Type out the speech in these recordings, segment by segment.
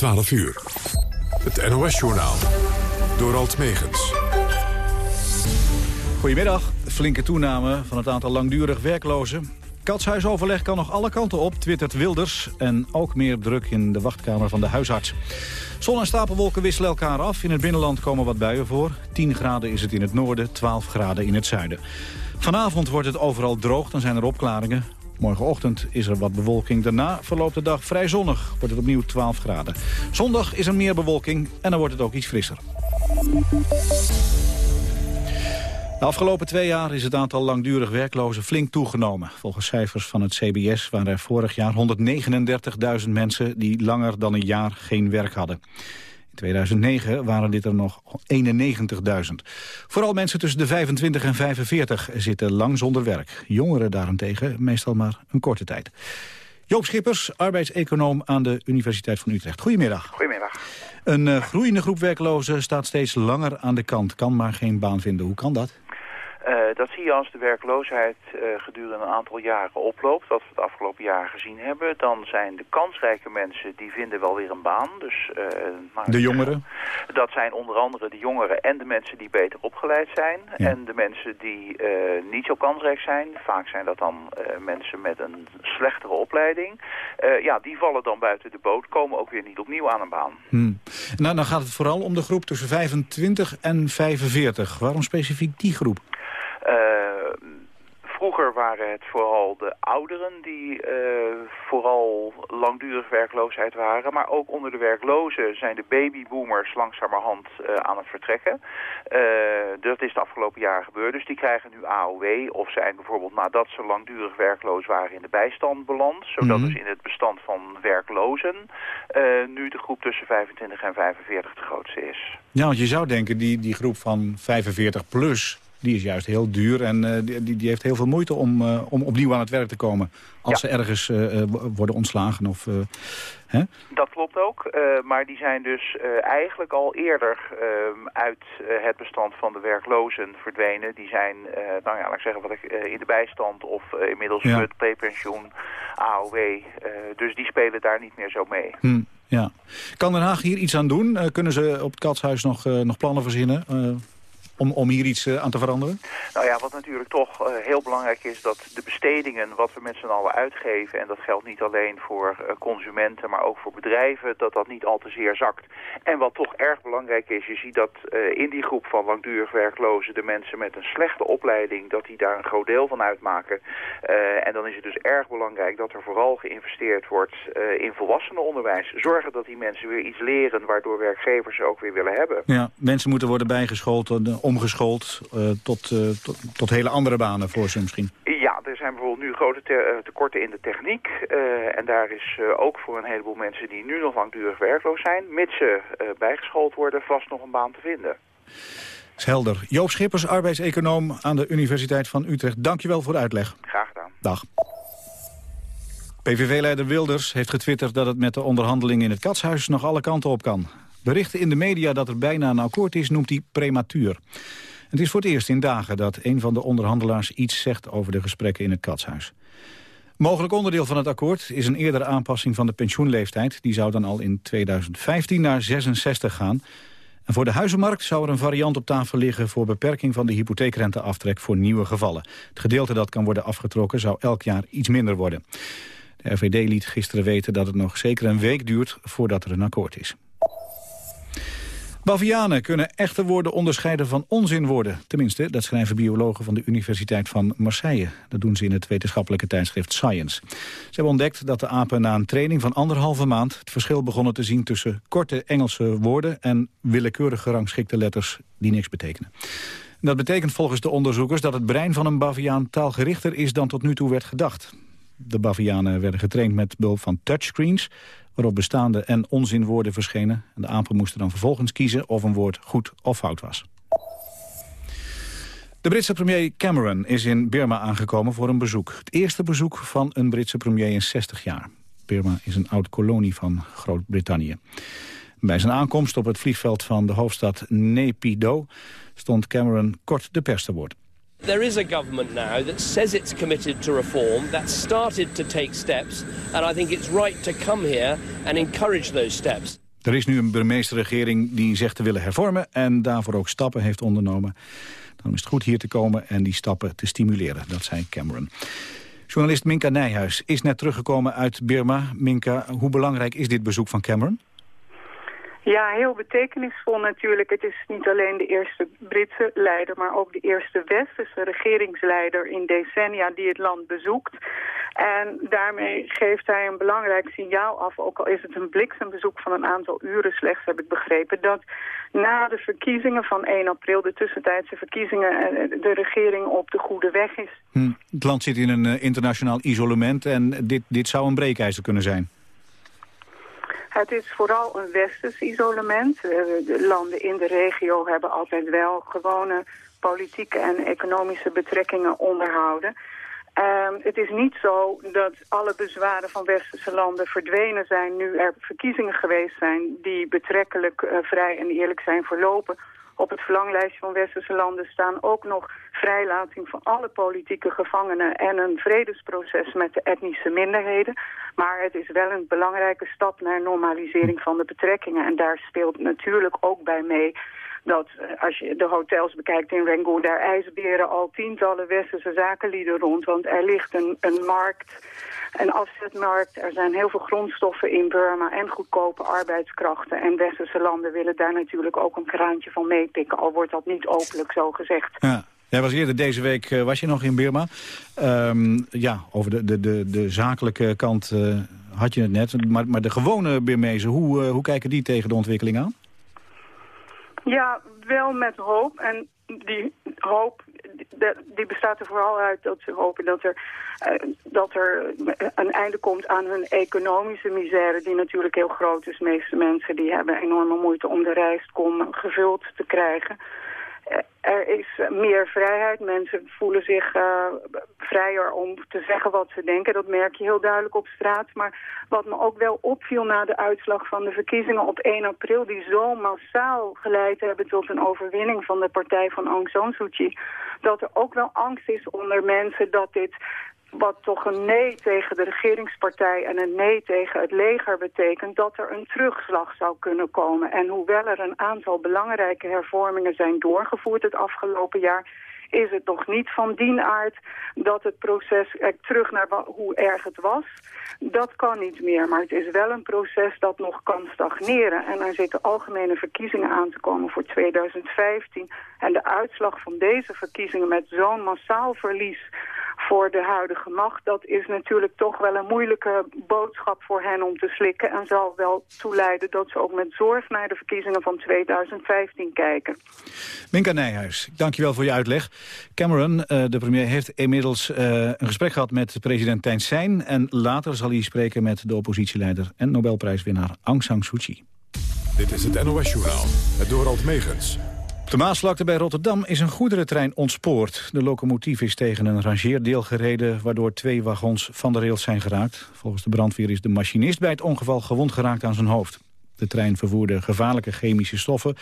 12 uur. Het NOS-journaal. Door Alt Megens. Goedemiddag. Flinke toename van het aantal langdurig werklozen. Katshuisoverleg kan nog alle kanten op, twittert Wilders. En ook meer druk in de wachtkamer van de huisarts. Zon en stapelwolken wisselen elkaar af. In het binnenland komen wat buien voor. 10 graden is het in het noorden, 12 graden in het zuiden. Vanavond wordt het overal droog, dan zijn er opklaringen. Morgenochtend is er wat bewolking. Daarna verloopt de dag vrij zonnig. Wordt het opnieuw 12 graden. Zondag is er meer bewolking en dan wordt het ook iets frisser. De afgelopen twee jaar is het aantal langdurig werklozen flink toegenomen. Volgens cijfers van het CBS waren er vorig jaar 139.000 mensen... die langer dan een jaar geen werk hadden. In 2009 waren dit er nog 91.000. Vooral mensen tussen de 25 en 45 zitten lang zonder werk. Jongeren daarentegen meestal maar een korte tijd. Joop Schippers, arbeidseconoom aan de Universiteit van Utrecht. Goedemiddag. Goedemiddag. Een uh, groeiende groep werklozen staat steeds langer aan de kant. Kan maar geen baan vinden. Hoe kan dat? Uh, dat zie je als de werkloosheid uh, gedurende een aantal jaren oploopt, wat we het afgelopen jaar gezien hebben. Dan zijn de kansrijke mensen, die vinden wel weer een baan. Dus, uh, maar, de jongeren? Dat zijn onder andere de jongeren en de mensen die beter opgeleid zijn. Ja. En de mensen die niet zo kansrijk zijn, vaak zijn dat dan mensen met een slechtere opleiding. ja, die vallen dan buiten de boot, komen ook weer niet opnieuw aan een baan. Hmm. Nou, dan gaat het vooral om de groep tussen 25 en 45. Waarom specifiek die groep? Uh, vroeger waren het vooral de ouderen die uh, vooral langdurig werkloosheid waren. Maar ook onder de werklozen zijn de babyboomers langzamerhand uh, aan het vertrekken. dat is de afgelopen jaren gebeurd. Dus die krijgen nu AOW of zijn bijvoorbeeld nadat ze langdurig werkloos waren in de bijstand beland. Zodat mm -hmm. dus in het bestand van werklozen nu de groep tussen 25 en 45 de grootste is. Ja, want je zou denken die, die groep van 45 plus die is juist heel duur en uh, die, die heeft heel veel moeite om, uh, om opnieuw aan het werk te komen. Als ja. ze ergens uh, worden ontslagen. Of, hè? Dat klopt ook, maar die zijn dus eigenlijk al eerder uit het bestand van de werklozen verdwenen. Die zijn, nou ja, laat ik zeggen wat ik, in de bijstand of inmiddels ja. het prepensioen, AOW. dus die spelen daar niet meer zo mee. Hm. Ja. Kan Den Haag hier iets aan doen? kunnen ze op het Katshuis nog, nog plannen verzinnen? Om, om hier iets uh, aan te veranderen? Nou ja, wat natuurlijk toch uh, heel belangrijk is... dat de bestedingen wat we met z'n allen uitgeven... en dat geldt niet alleen voor uh, consumenten, maar ook voor bedrijven... dat dat niet al te zeer zakt. En wat toch erg belangrijk is... je ziet dat in die groep van langdurig werklozen... de mensen met een slechte opleiding... dat die daar een groot deel van uitmaken. en dan is het dus erg belangrijk dat er vooral geïnvesteerd wordt... in volwassenenonderwijs. Zorgen dat die mensen weer iets leren... waardoor werkgevers ze ook weer willen hebben. Ja, mensen moeten worden bijgeschoold omgeschoold uh, tot, uh, tot, tot, hele andere banen voor ze misschien? Ja, er zijn bijvoorbeeld nu grote te tekorten in de techniek. Uh, en daar is ook voor een heleboel mensen die nu nog langdurig werkloos zijn... mits ze bijgeschoold worden, vast nog een baan te vinden. Is helder. Joop Schippers, arbeidseconoom aan de Universiteit van Utrecht. Dankjewel voor de uitleg. Graag gedaan. Dag. PVV-leider Wilders heeft getwitterd dat het met de onderhandelingen in het Katshuis nog alle kanten op kan. Berichten in de media dat er bijna een akkoord is, noemt hij prematuur. Het is voor het eerst in dagen dat een van de onderhandelaars iets zegt over de gesprekken in het Katshuis. Mogelijk onderdeel van het akkoord is een eerdere aanpassing van de pensioenleeftijd. Die zou dan al in 2015 naar 66 gaan. En voor de huizenmarkt zou er een variant op tafel liggen... voor beperking van de hypotheekrenteaftrek voor nieuwe gevallen. Het gedeelte dat kan worden afgetrokken zou elk jaar iets minder worden. De RVD liet gisteren weten dat het nog zeker een week duurt voordat er een akkoord is. Bavianen kunnen echte woorden onderscheiden van onzinwoorden. Tenminste, dat schrijven biologen van de Universiteit van Marseille. Dat doen ze in het wetenschappelijke tijdschrift Science. Ze hebben ontdekt dat de apen na een training van anderhalve maand... het verschil begonnen te zien tussen korte Engelse woorden... en willekeurig gerangschikte letters die niks betekenen. Dat betekent volgens de onderzoekers dat het brein van een baviaan taalgerichter is dan tot nu toe werd gedacht. De bavianen werden getraind met behulp van touchscreens waarop bestaande en onzinwoorden verschenen. En de apen moesten dan vervolgens kiezen of een woord goed of fout was. De Britse premier Cameron is in Burma aangekomen voor een bezoek. Het eerste bezoek van een Britse premier in 60 jaar. Burma is een oud-kolonie van Groot-Brittannië. Bij zijn aankomst op het vliegveld van de hoofdstad Naypyidaw stond Cameron kort de pers te woord. There is a government now that says it's committed to reform, that started to take steps, and I think it's right to come here and encourage those steps. Er is nu een burgemeesterregering die zegt te willen hervormen... en daarvoor ook stappen heeft ondernomen. Dan is het goed hier te komen en die stappen te stimuleren. Dat zei Cameron. Journalist Minka Nijhuis is net teruggekomen uit Birma. Minka, hoe belangrijk is dit bezoek van Cameron? Ja, heel betekenisvol natuurlijk. Het is niet alleen de eerste Britse leider, maar ook de eerste westerse regeringsleider in decennia die het land bezoekt. En daarmee geeft hij een belangrijk signaal af, ook al is het een bliksembezoek van een aantal uren slechts, heb ik begrepen, dat na de verkiezingen van 1 april, de tussentijdse verkiezingen, eh, de regering op de goede weg is. Hm. Het land zit in een eh, internationaal isolement en dit, dit zou een breekijzer kunnen zijn. Het is vooral een westers isolement. Eh, de landen in de regio hebben altijd wel gewone politieke en economische betrekkingen onderhouden. Um, het is niet zo dat alle bezwaren van westerse landen verdwenen zijn... nu er verkiezingen geweest zijn die betrekkelijk uh, vrij en eerlijk zijn verlopen. Op het verlanglijstje van westerse landen staan ook nog vrijlating van alle politieke gevangenen... en een vredesproces met de etnische minderheden. Maar het is wel een belangrijke stap naar normalisering van de betrekkingen. En daar speelt natuurlijk ook bij mee dat eh, als je de hotels bekijkt in Rangoon, daar ijsberen al tientallen westerse zakenlieden rond. Want er ligt een, een markt, een afzetmarkt. Er zijn heel veel grondstoffen in Burma en goedkope arbeidskrachten. En westerse landen willen daar natuurlijk ook een kraantje van meepikken. Al wordt dat niet openlijk zo gezegd. Ja. Jij was eerder deze week, uh, was je nog in Burma. Um, ja, over de, de, de, de zakelijke kant uh, had je het net. Maar, maar de gewone Birmezen, hoe, uh, hoe kijken die tegen de ontwikkeling aan? Ja, wel met hoop. En die hoop die bestaat er vooral uit dat ze hopen dat er, uh, dat er een einde komt aan hun economische misère... die natuurlijk heel groot is. De meeste mensen die hebben enorme moeite om de rijstkom gevuld te krijgen er is meer vrijheid. Mensen voelen zich uh, vrijer om te zeggen wat ze denken. Dat merk je heel duidelijk op straat. Maar wat me ook wel opviel na de uitslag van de verkiezingen op 1 april... die zo massaal geleid hebben tot een overwinning van de partij van Aung San Suu Kyi... dat er ook wel angst is onder mensen dat dit wat toch een nee tegen de regeringspartij en een nee tegen het leger betekent, dat er een terugslag zou kunnen komen. En hoewel er een aantal belangrijke hervormingen zijn doorgevoerd het afgelopen jaar, is het nog niet van dien aard dat het proces terug naar hoe erg het was. Dat kan niet meer, maar het is wel een proces dat nog kan stagneren. En er zitten algemene verkiezingen aan te komen voor 2015. En de uitslag van deze verkiezingen met zo'n massaal verlies voor de huidige macht. Dat is natuurlijk toch wel een moeilijke boodschap voor hen om te slikken. En zal wel toeleiden dat ze ook met zorg naar de verkiezingen van 2015 kijken. Minka Nijhuis, dankjewel voor je uitleg. Cameron, eh, de premier, heeft inmiddels eh, een gesprek gehad met president Thein Sein. En later zal hij spreken met de oppositieleider en Nobelprijswinnaar Aung San Suu Kyi. Dit is het NOS Journaal, het Dorald Megens de Maasvlakte bij Rotterdam is een goederentrein ontspoord. De locomotief is tegen een rangeerdeel gereden... waardoor twee wagons van de rails zijn geraakt. Volgens de brandweer is de machinist bij het ongeval gewond geraakt aan zijn hoofd. De trein vervoerde gevaarlijke chemische stoffen...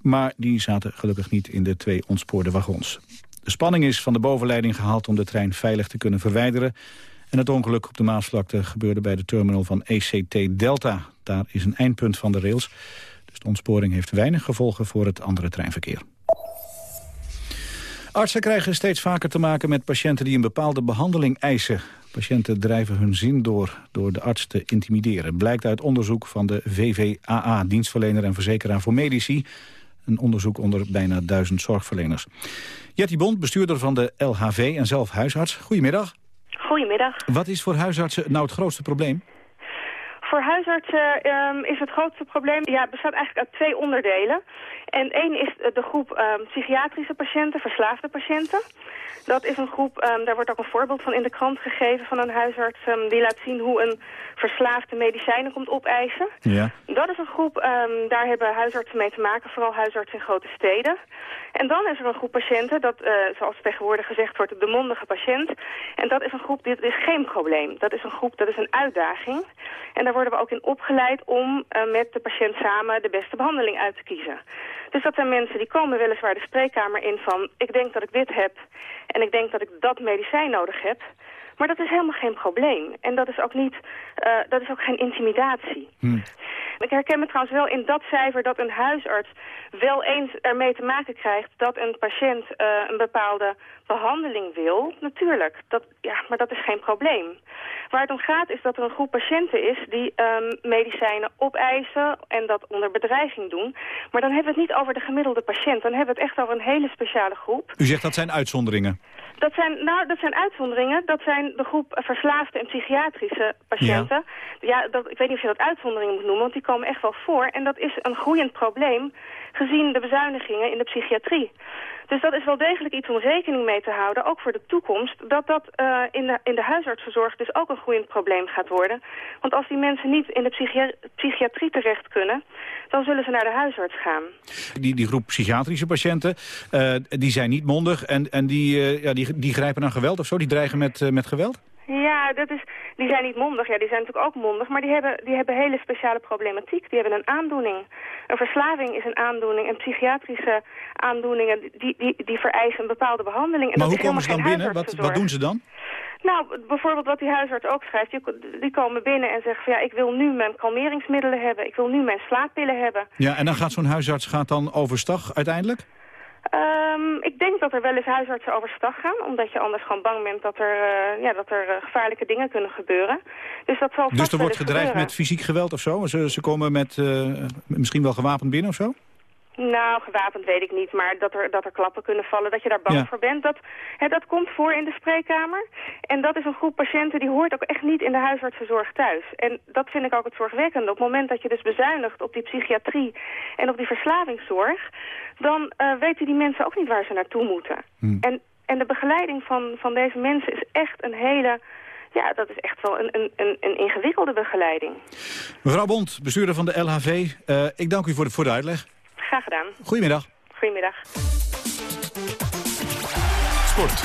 maar die zaten gelukkig niet in de twee ontspoorde wagons. De spanning is van de bovenleiding gehaald om de trein veilig te kunnen verwijderen. En het ongeluk op de Maasvlakte gebeurde bij de terminal van ECT Delta. Daar is een eindpunt van de rails... De ontsporing heeft weinig gevolgen voor het andere treinverkeer. Artsen krijgen steeds vaker te maken met patiënten die een bepaalde behandeling eisen. Patiënten drijven hun zin door door de arts te intimideren. Blijkt uit onderzoek van de VVAA, dienstverlener en verzekeraar voor medici. Een onderzoek onder bijna duizend zorgverleners. Jetty Bond, bestuurder van de LHV en zelf huisarts. Goedemiddag. Goedemiddag. Wat is voor huisartsen nou het grootste probleem? Voor huisartsen um, is het grootste probleem, ja, bestaat eigenlijk uit twee onderdelen. En één is de groep um, psychiatrische patiënten, verslaafde patiënten. Dat is een groep, um, daar wordt ook een voorbeeld van in de krant gegeven van een huisarts... die laat zien hoe een verslaafde medicijnen komt opeisen. Ja. Dat is een groep, daar hebben huisartsen mee te maken, vooral huisartsen in grote steden. En dan is er een groep patiënten, dat, uh, zoals tegenwoordig gezegd wordt, de mondige patiënt. En dat is een groep, dit is geen probleem. Dat is een groep, dat is een uitdaging. En daar worden we ook in opgeleid om uh, met de patiënt samen de beste behandeling uit te kiezen. Dus dat zijn mensen die komen weliswaar de spreekkamer in van... ik denk dat ik dit heb en ik denk dat ik dat medicijn nodig heb... Maar dat is helemaal geen probleem. En dat is ook, niet, uh, dat is ook geen intimidatie. Hmm. Ik herken me trouwens wel in dat cijfer dat een huisarts wel eens ermee te maken krijgt dat een patiënt uh, een bepaalde behandeling wil. Natuurlijk, dat, ja, maar dat is geen probleem. Waar het om gaat is dat er een groep patiënten is die um, medicijnen opeisen en dat onder bedreiging doen. Maar dan hebben we het niet over de gemiddelde patiënt. Dan hebben we het echt over een hele speciale groep. U zegt dat zijn uitzonderingen. Dat zijn, nou, dat zijn uitzonderingen. Dat zijn de groep verslaafde en psychiatrische patiënten. Ja, ja dat, ik weet niet of je dat uitzonderingen moet noemen, want die komen echt wel voor. En dat is een groeiend probleem gezien de bezuinigingen in de psychiatrie. Dus dat is wel degelijk iets om rekening mee te houden, ook voor de toekomst, dat dat uh, in, de, in de huisartsverzorg dus ook een groeiend probleem gaat worden. Want als die mensen niet in de psychiatrie terecht kunnen, dan zullen ze naar de huisarts gaan. Die, die groep psychiatrische patiënten, uh, die zijn niet mondig en, en die, uh, ja, die, die grijpen naar geweld of zo? Die dreigen met, met geweld? Ja, dat is, die zijn niet mondig. Ja, die zijn natuurlijk ook mondig. Maar die hebben, die hebben hele speciale problematiek. Die hebben een aandoening. Een verslaving is een aandoening. En psychiatrische aandoeningen, die, die, die vereisen een bepaalde behandeling. En maar hoe komen ze dan binnen? Wat, wat doen ze dan? Nou, bijvoorbeeld wat die huisarts ook schrijft. Die, die komen binnen en zeggen van ja, ik wil nu mijn kalmeringsmiddelen hebben. Ik wil nu mijn slaappillen hebben. Ja, en dan gaat zo'n huisarts gaat dan overstag uiteindelijk? Um, ik denk dat er wel eens huisartsen overstag gaan, omdat je anders gewoon bang bent dat er, uh, ja, dat er uh, gevaarlijke dingen kunnen gebeuren. Dus dat zal Dus er wordt gedreigd met fysiek geweld of zo? Ze, ze komen met uh, misschien wel gewapend binnen of zo? Nou, gewapend weet ik niet, maar dat er, dat er klappen kunnen vallen, dat je daar bang voor bent, dat, hè, dat komt voor in de spreekkamer. En dat is een groep patiënten die hoort ook echt niet in de huisartsenzorg thuis. En dat vind ik ook het zorgwekkende. Op het moment dat je dus bezuinigt op die psychiatrie en op die verslavingszorg, dan uh, weten die mensen ook niet waar ze naartoe moeten. Hmm. En, en de begeleiding van, van deze mensen is echt een hele... Ja, dat is echt wel een, een, een, een ingewikkelde begeleiding. Mevrouw Bond, bestuurder van de LHV, uh, ik dank u voor de, voor de uitleg. Graag gedaan. Goedemiddag. Goedemiddag. Sport.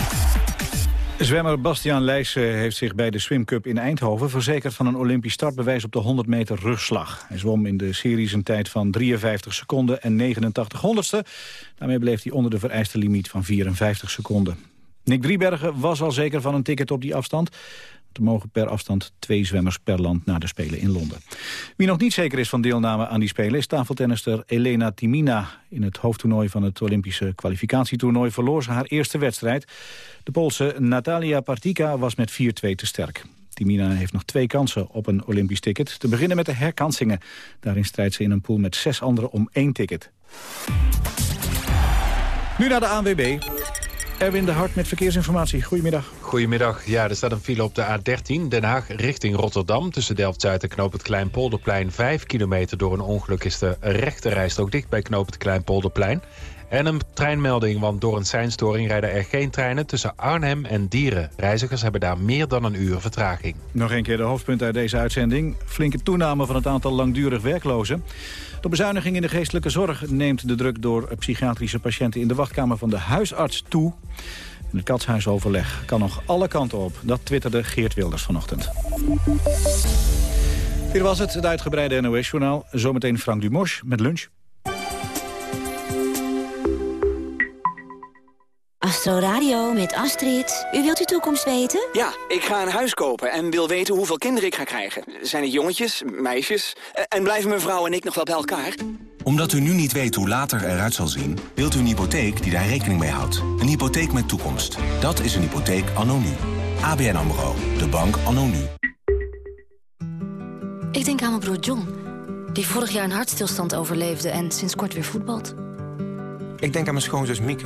Zwemmer Bastiaan Leijsen heeft zich bij de Swim Cup in Eindhoven... verzekerd van een Olympisch startbewijs op de 100 meter rugslag. Hij zwom in de series een tijd van 53 seconden en 89 honderdste. Daarmee bleef hij onder de vereiste limiet van 54 seconden. Nick Driebergen was al zeker van een ticket op die afstand. Mogen per afstand twee zwemmers per land naar de Spelen in Londen. Wie nog niet zeker is van deelname aan die Spelen... is tafeltennister Elena Timina. In het hoofdtoernooi van het Olympische kwalificatietoernooi... verloor ze haar eerste wedstrijd. De Poolse Natalia Partika was met 4-2 te sterk. Timina heeft nog twee kansen op een Olympisch ticket. Te beginnen met de herkansingen. Daarin strijdt ze in een pool met zes anderen om één ticket. Nu naar de ANWB. Erwin de Hart met verkeersinformatie. Goedemiddag. Goedemiddag. Ja, er staat een file op de A13 Den Haag richting Rotterdam. Tussen Delft-Zuid en Knoop het Kleinpolderplein. Vijf kilometer door een ongeluk is de rechte rijstrook dicht bij Knoop het Kleinpolderplein. En een treinmelding, want door een seinstoring rijden er geen treinen tussen Arnhem en Dieren. Reizigers hebben daar meer dan een uur vertraging. Nog een keer de hoofdpunt uit deze uitzending. Flinke toename van het aantal langdurig werklozen. De bezuiniging in de geestelijke zorg neemt de druk door psychiatrische patiënten in de wachtkamer van de huisarts toe. En het katshuisoverleg kan nog alle kanten op. Dat twitterde Geert Wilders vanochtend. Dit was het, het uitgebreide NOS-journaal. Zometeen Frank Dumos met lunch. Astro Radio met Astrid. U wilt uw toekomst weten? Ja, ik ga een huis kopen en wil weten hoeveel kinderen ik ga krijgen. Zijn het jongetjes, meisjes? En blijven mijn vrouw en ik nog wel bij elkaar? Omdat u nu niet weet hoe later eruit zal zien... wilt u een hypotheek die daar rekening mee houdt. Een hypotheek met toekomst. Dat is een hypotheek anno nu. ABN AMRO. De bank anno nu. Ik denk aan mijn broer John. Die vorig jaar een hartstilstand overleefde en sinds kort weer voetbalt. Ik denk aan mijn schoonzus Mieke.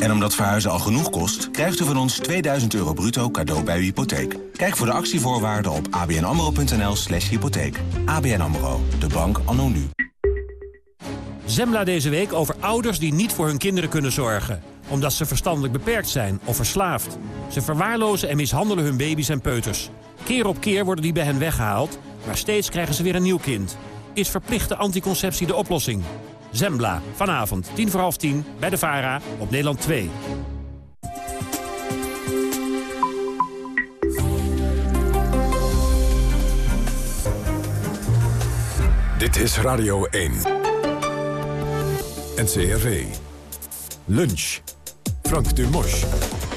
En omdat verhuizen al genoeg kost, krijgt u van ons 2000 euro bruto cadeau bij uw hypotheek. Kijk voor de actievoorwaarden op abnamro.nl slash hypotheek. ABN AMRO, de bank anno nu. Zembla deze week over ouders die niet voor hun kinderen kunnen zorgen. Omdat ze verstandelijk beperkt zijn of verslaafd. Ze verwaarlozen en mishandelen hun baby's en peuters. Keer op keer worden die bij hen weggehaald, maar steeds krijgen ze weer een nieuw kind. Is verplichte anticonceptie de oplossing? Zembla. Vanavond, tien voor half tien, bij de VARA op Nederland 2. Dit is Radio 1. NCRV. Lunch. Frank Dumos.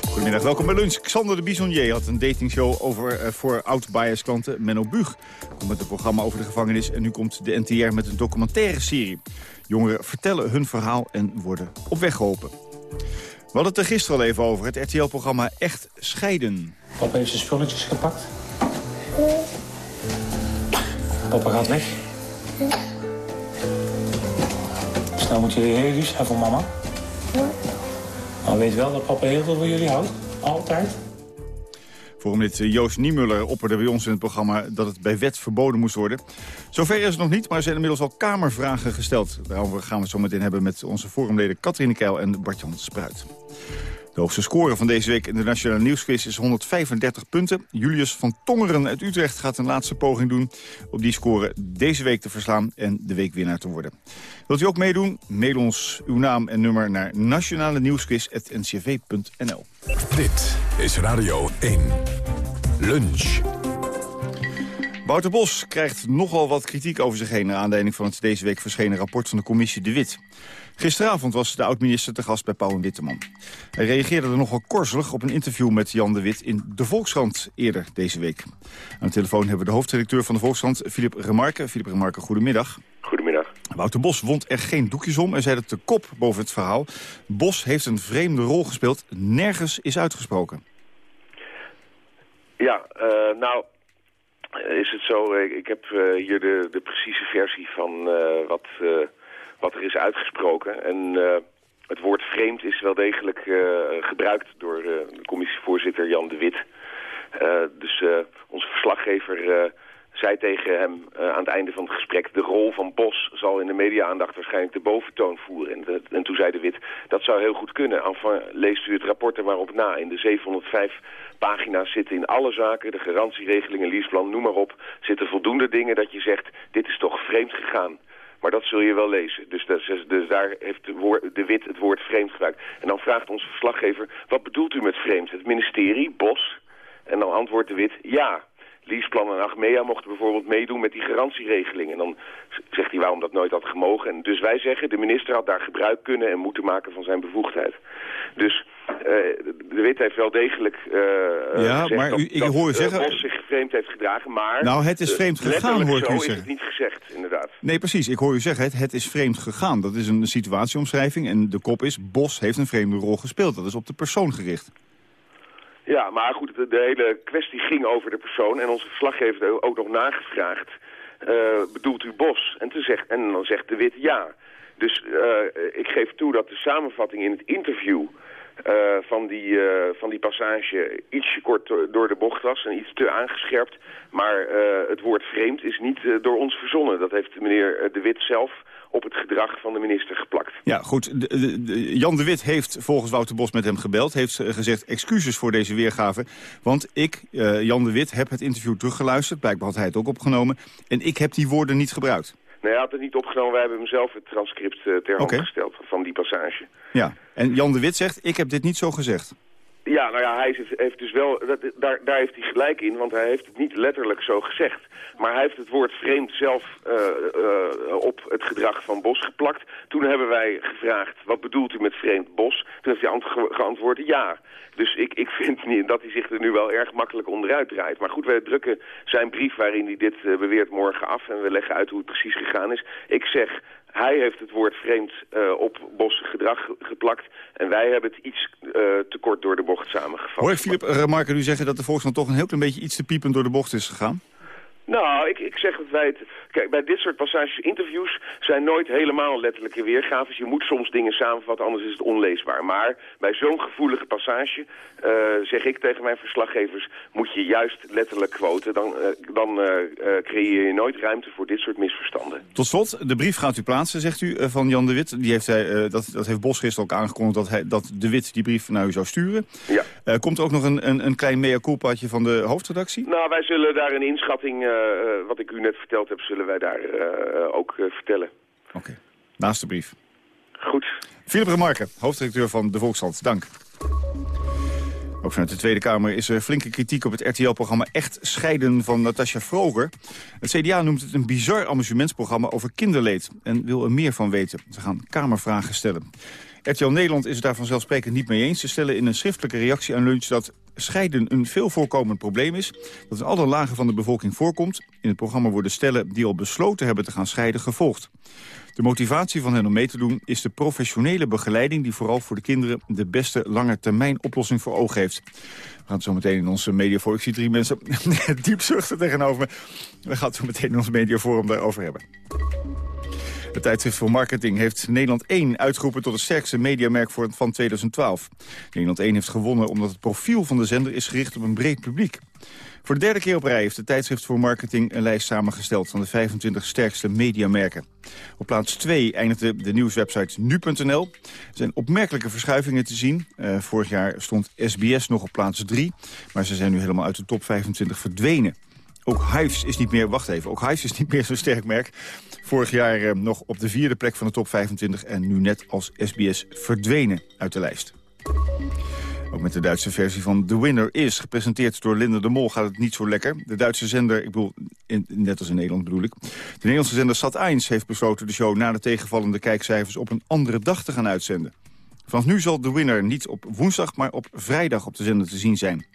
Goedemiddag, welkom bij Lunch. Xander de Bisonnier had een datingshow over, eh, voor oud-bias-klanten Menno Buug. Met een programma over de gevangenis en nu komt de NTR met een documentaire serie. Jongeren vertellen hun verhaal en worden op weg geholpen. We hadden het er gisteren al even over, het RTL-programma Echt Scheiden. Papa heeft zijn spulletjes gepakt. Papa gaat weg. Snel moet je heel lief zijn voor mama. Maar weet wel dat papa heel veel van jullie houdt. Altijd. Forumlid Joost Niemuller opperde bij ons in het programma dat het bij wet verboden moest worden. Zover is het nog niet, maar er zijn inmiddels al kamervragen gesteld. Daarover gaan we het zo meteen hebben met onze forumleden Katrine Keil en Bartjan Spruit. De hoogste score van deze week in de Nationale Nieuwsquiz is 135 punten. Julius van Tongeren uit Utrecht gaat een laatste poging doen... op die score deze week te verslaan en de weekwinnaar te worden. Wilt u ook meedoen? Mail ons uw naam en nummer naar nationale nieuwsquiz.ncv.nl. Dit is Radio 1. Lunch. Wouter Bos krijgt nogal wat kritiek over zich heen... naar aanleiding van het deze week verschenen rapport van de commissie De Wit. Gisteravond was de oud-minister te gast bij Pauw en Witteman. Hij reageerde er nogal korzelig op een interview met Jan de Wit in De Volkskrant eerder deze week. Aan de telefoon hebben we de hoofdredacteur van De Volkskrant, Filip Remarque. Filip Remarque, goedemiddag. Goedemiddag. Wouter Bos wond er geen doekjes om en zei dat de kop boven het verhaal. Bos heeft een vreemde rol gespeeld, nergens is uitgesproken. Ja, uh, nou is het zo, ik heb uh, hier de, de precieze versie van uh, wat wat er is uitgesproken. En uh, het woord vreemd is wel degelijk uh, gebruikt door uh, de commissievoorzitter Jan de Wit. dus onze verslaggever zei tegen hem aan het einde van het gesprek... de rol van Bos zal in de media-aandacht waarschijnlijk de boventoon voeren. En, en, toen zei de Wit, dat zou heel goed kunnen. Leest u het rapport er maar op na. In de 705 pagina's zitten in alle zaken, de garantieregelingen, leaseplan, noem maar op... zitten voldoende dingen dat je zegt, dit is toch vreemd gegaan... Maar dat zul je wel lezen. Dus, dus daar heeft de, Wit het woord vreemd gebruikt. En dan vraagt onze verslaggever, wat bedoelt u met vreemd? Het ministerie, Bos? En dan antwoordt de Wit, ja. Liesplan en Achmea mochten bijvoorbeeld meedoen met die garantieregeling. En dan zegt hij waarom dat nooit had gemogen. En dus wij zeggen, de minister had daar gebruik kunnen en moeten maken van zijn bevoegdheid. Dus de Wit heeft wel degelijk uh, Ja, maar dat, u, ik hoor u uh, zeggen... Bos zich vreemd heeft gedragen, maar... Nou, het is vreemd gegaan, hoor ik u zeggen. is het niet gezegd, inderdaad. Nee, precies. Ik hoor u zeggen, het, het is vreemd gegaan. Dat is een situatieomschrijving en de kop is... Bos heeft een vreemde rol gespeeld. Dat is op de persoon gericht. Ja, maar goed, de, de, hele kwestie ging over de persoon. En onze verslaggever heeft ook nog nagevraagd. Uh, bedoelt u Bos? En, te zegt, en dan zegt de Wit ja. Dus uh, ik geef toe dat de samenvatting in het interview... Uh, van, die, van die passage ietsje kort door de bocht was en iets te aangescherpt. Maar het woord vreemd is niet door ons verzonnen. Dat heeft meneer De Wit zelf op het gedrag van de minister geplakt. Ja, goed. Jan de Wit heeft volgens Wouter Bos met hem gebeld. Heeft gezegd excuses voor deze weergave. Want ik, uh, Jan de Wit, heb het interview teruggeluisterd. Blijkbaar had hij het ook opgenomen. En ik heb die woorden niet gebruikt. Nee, hij had het niet opgenomen. Wij hebben hem zelf het transcript uh, ter hand okay. gesteld van die passage. Ja, en Jan de Wit zegt, ik heb dit niet zo gezegd. Ja, nou ja, hij heeft dus wel, daar, daar heeft hij gelijk in, want hij heeft het niet letterlijk zo gezegd. Maar hij heeft het woord vreemd zelf uh, uh, op het gedrag van Bos geplakt. Toen hebben wij gevraagd, wat bedoelt u met vreemd Bos? Toen heeft hij ge geantwoord, ja. Dus ik, ik vind niet dat hij zich er nu wel erg makkelijk onderuit draait. Maar goed, wij drukken zijn brief waarin hij dit uh, beweert morgen af... en we leggen uit hoe het precies gegaan is. Ik zeg, hij heeft het woord vreemd uh, op Bos gedrag geplakt. En wij hebben het iets uh, te kort door de bocht samengevat. Hoor ik Filip Remarque nu zeggen dat de Volkskrant toch een heel klein beetje iets te piepend door de bocht is gegaan? Nou, ik, ik zeg dat wij het... Kijk, bij dit soort passages interviews zijn nooit helemaal letterlijke weergaves. Je moet soms dingen samenvatten, anders is het onleesbaar. Maar bij zo'n gevoelige passage, uh, zeg ik tegen mijn verslaggevers... moet je juist letterlijk quoten. Dan, uh, dan uh, creëer je nooit ruimte voor dit soort misverstanden. Tot slot, de brief gaat u plaatsen, zegt u, van Jan de Wit. Die heeft hij, dat, dat heeft Bos gisteren ook aangekondigd dat, hij, dat de Wit die brief naar u zou sturen. Ja. komt er ook nog een, een, een klein mea culpaatje van de hoofdredactie? Nou, wij zullen daar een inschatting... Uh, wat ik u net verteld heb, zullen wij daar uh, ook vertellen. Oké, okay. naast de brief. Goed. Philip Remarque, hoofddirecteur van de Volkskrant. Dank. Ook Ook vanuit de Tweede Kamer is er flinke kritiek op het RTL-programma Echt Scheiden van Natasja Vroger. Het CDA noemt het een bizar amusementsprogramma over kinderleed en wil er meer van weten. Ze gaan Kamervragen stellen. RTL Nederland is het daar vanzelfsprekend niet mee eens. Ze stellen in een schriftelijke reactie aan lunch dat scheiden een veel voorkomend probleem is. Dat in alle lagen van de bevolking voorkomt. In het programma worden stellen die al besloten hebben te gaan scheiden gevolgd. De motivatie van hen om mee te doen is de professionele begeleiding... die vooral voor de kinderen de beste lange termijn oplossing voor ogen heeft. We gaan zo meteen in onze mediaforum... Ik zie drie mensen diep zuchten tegenover me. We gaan het zo meteen in ons mediaforum daarover hebben. Het tijdschrift voor marketing heeft Nederland 1 uitgeroepen tot het sterkste mediamerk van 2012. Nederland 1 heeft gewonnen omdat het profiel van de zender is gericht op een breed publiek. Voor de derde keer op rij heeft de tijdschrift voor marketing een lijst samengesteld van de 25 sterkste mediamerken. Op plaats 2 eindigde de nieuwswebsite nu.nl. Er zijn opmerkelijke verschuivingen te zien. Uh, vorig jaar stond SBS nog op plaats 3, maar ze zijn nu helemaal uit de top 25 verdwenen. Ook Hives is niet meer, wacht even, ook Hives is niet meer zo'n sterk merk. Vorig jaar eh, nog op de vierde plek van de top 25 en nu net als SBS verdwenen uit de lijst. Ook met de Duitse versie van The Winner Is, gepresenteerd door Linda de Mol, gaat het niet zo lekker. De Duitse zender, ik bedoel, net als in Nederland bedoel ik. De Nederlandse zender Sat1 heeft besloten de show na de tegenvallende kijkcijfers op een andere dag te gaan uitzenden. Vanaf nu zal The Winner niet op woensdag, maar op vrijdag op de zender te zien zijn.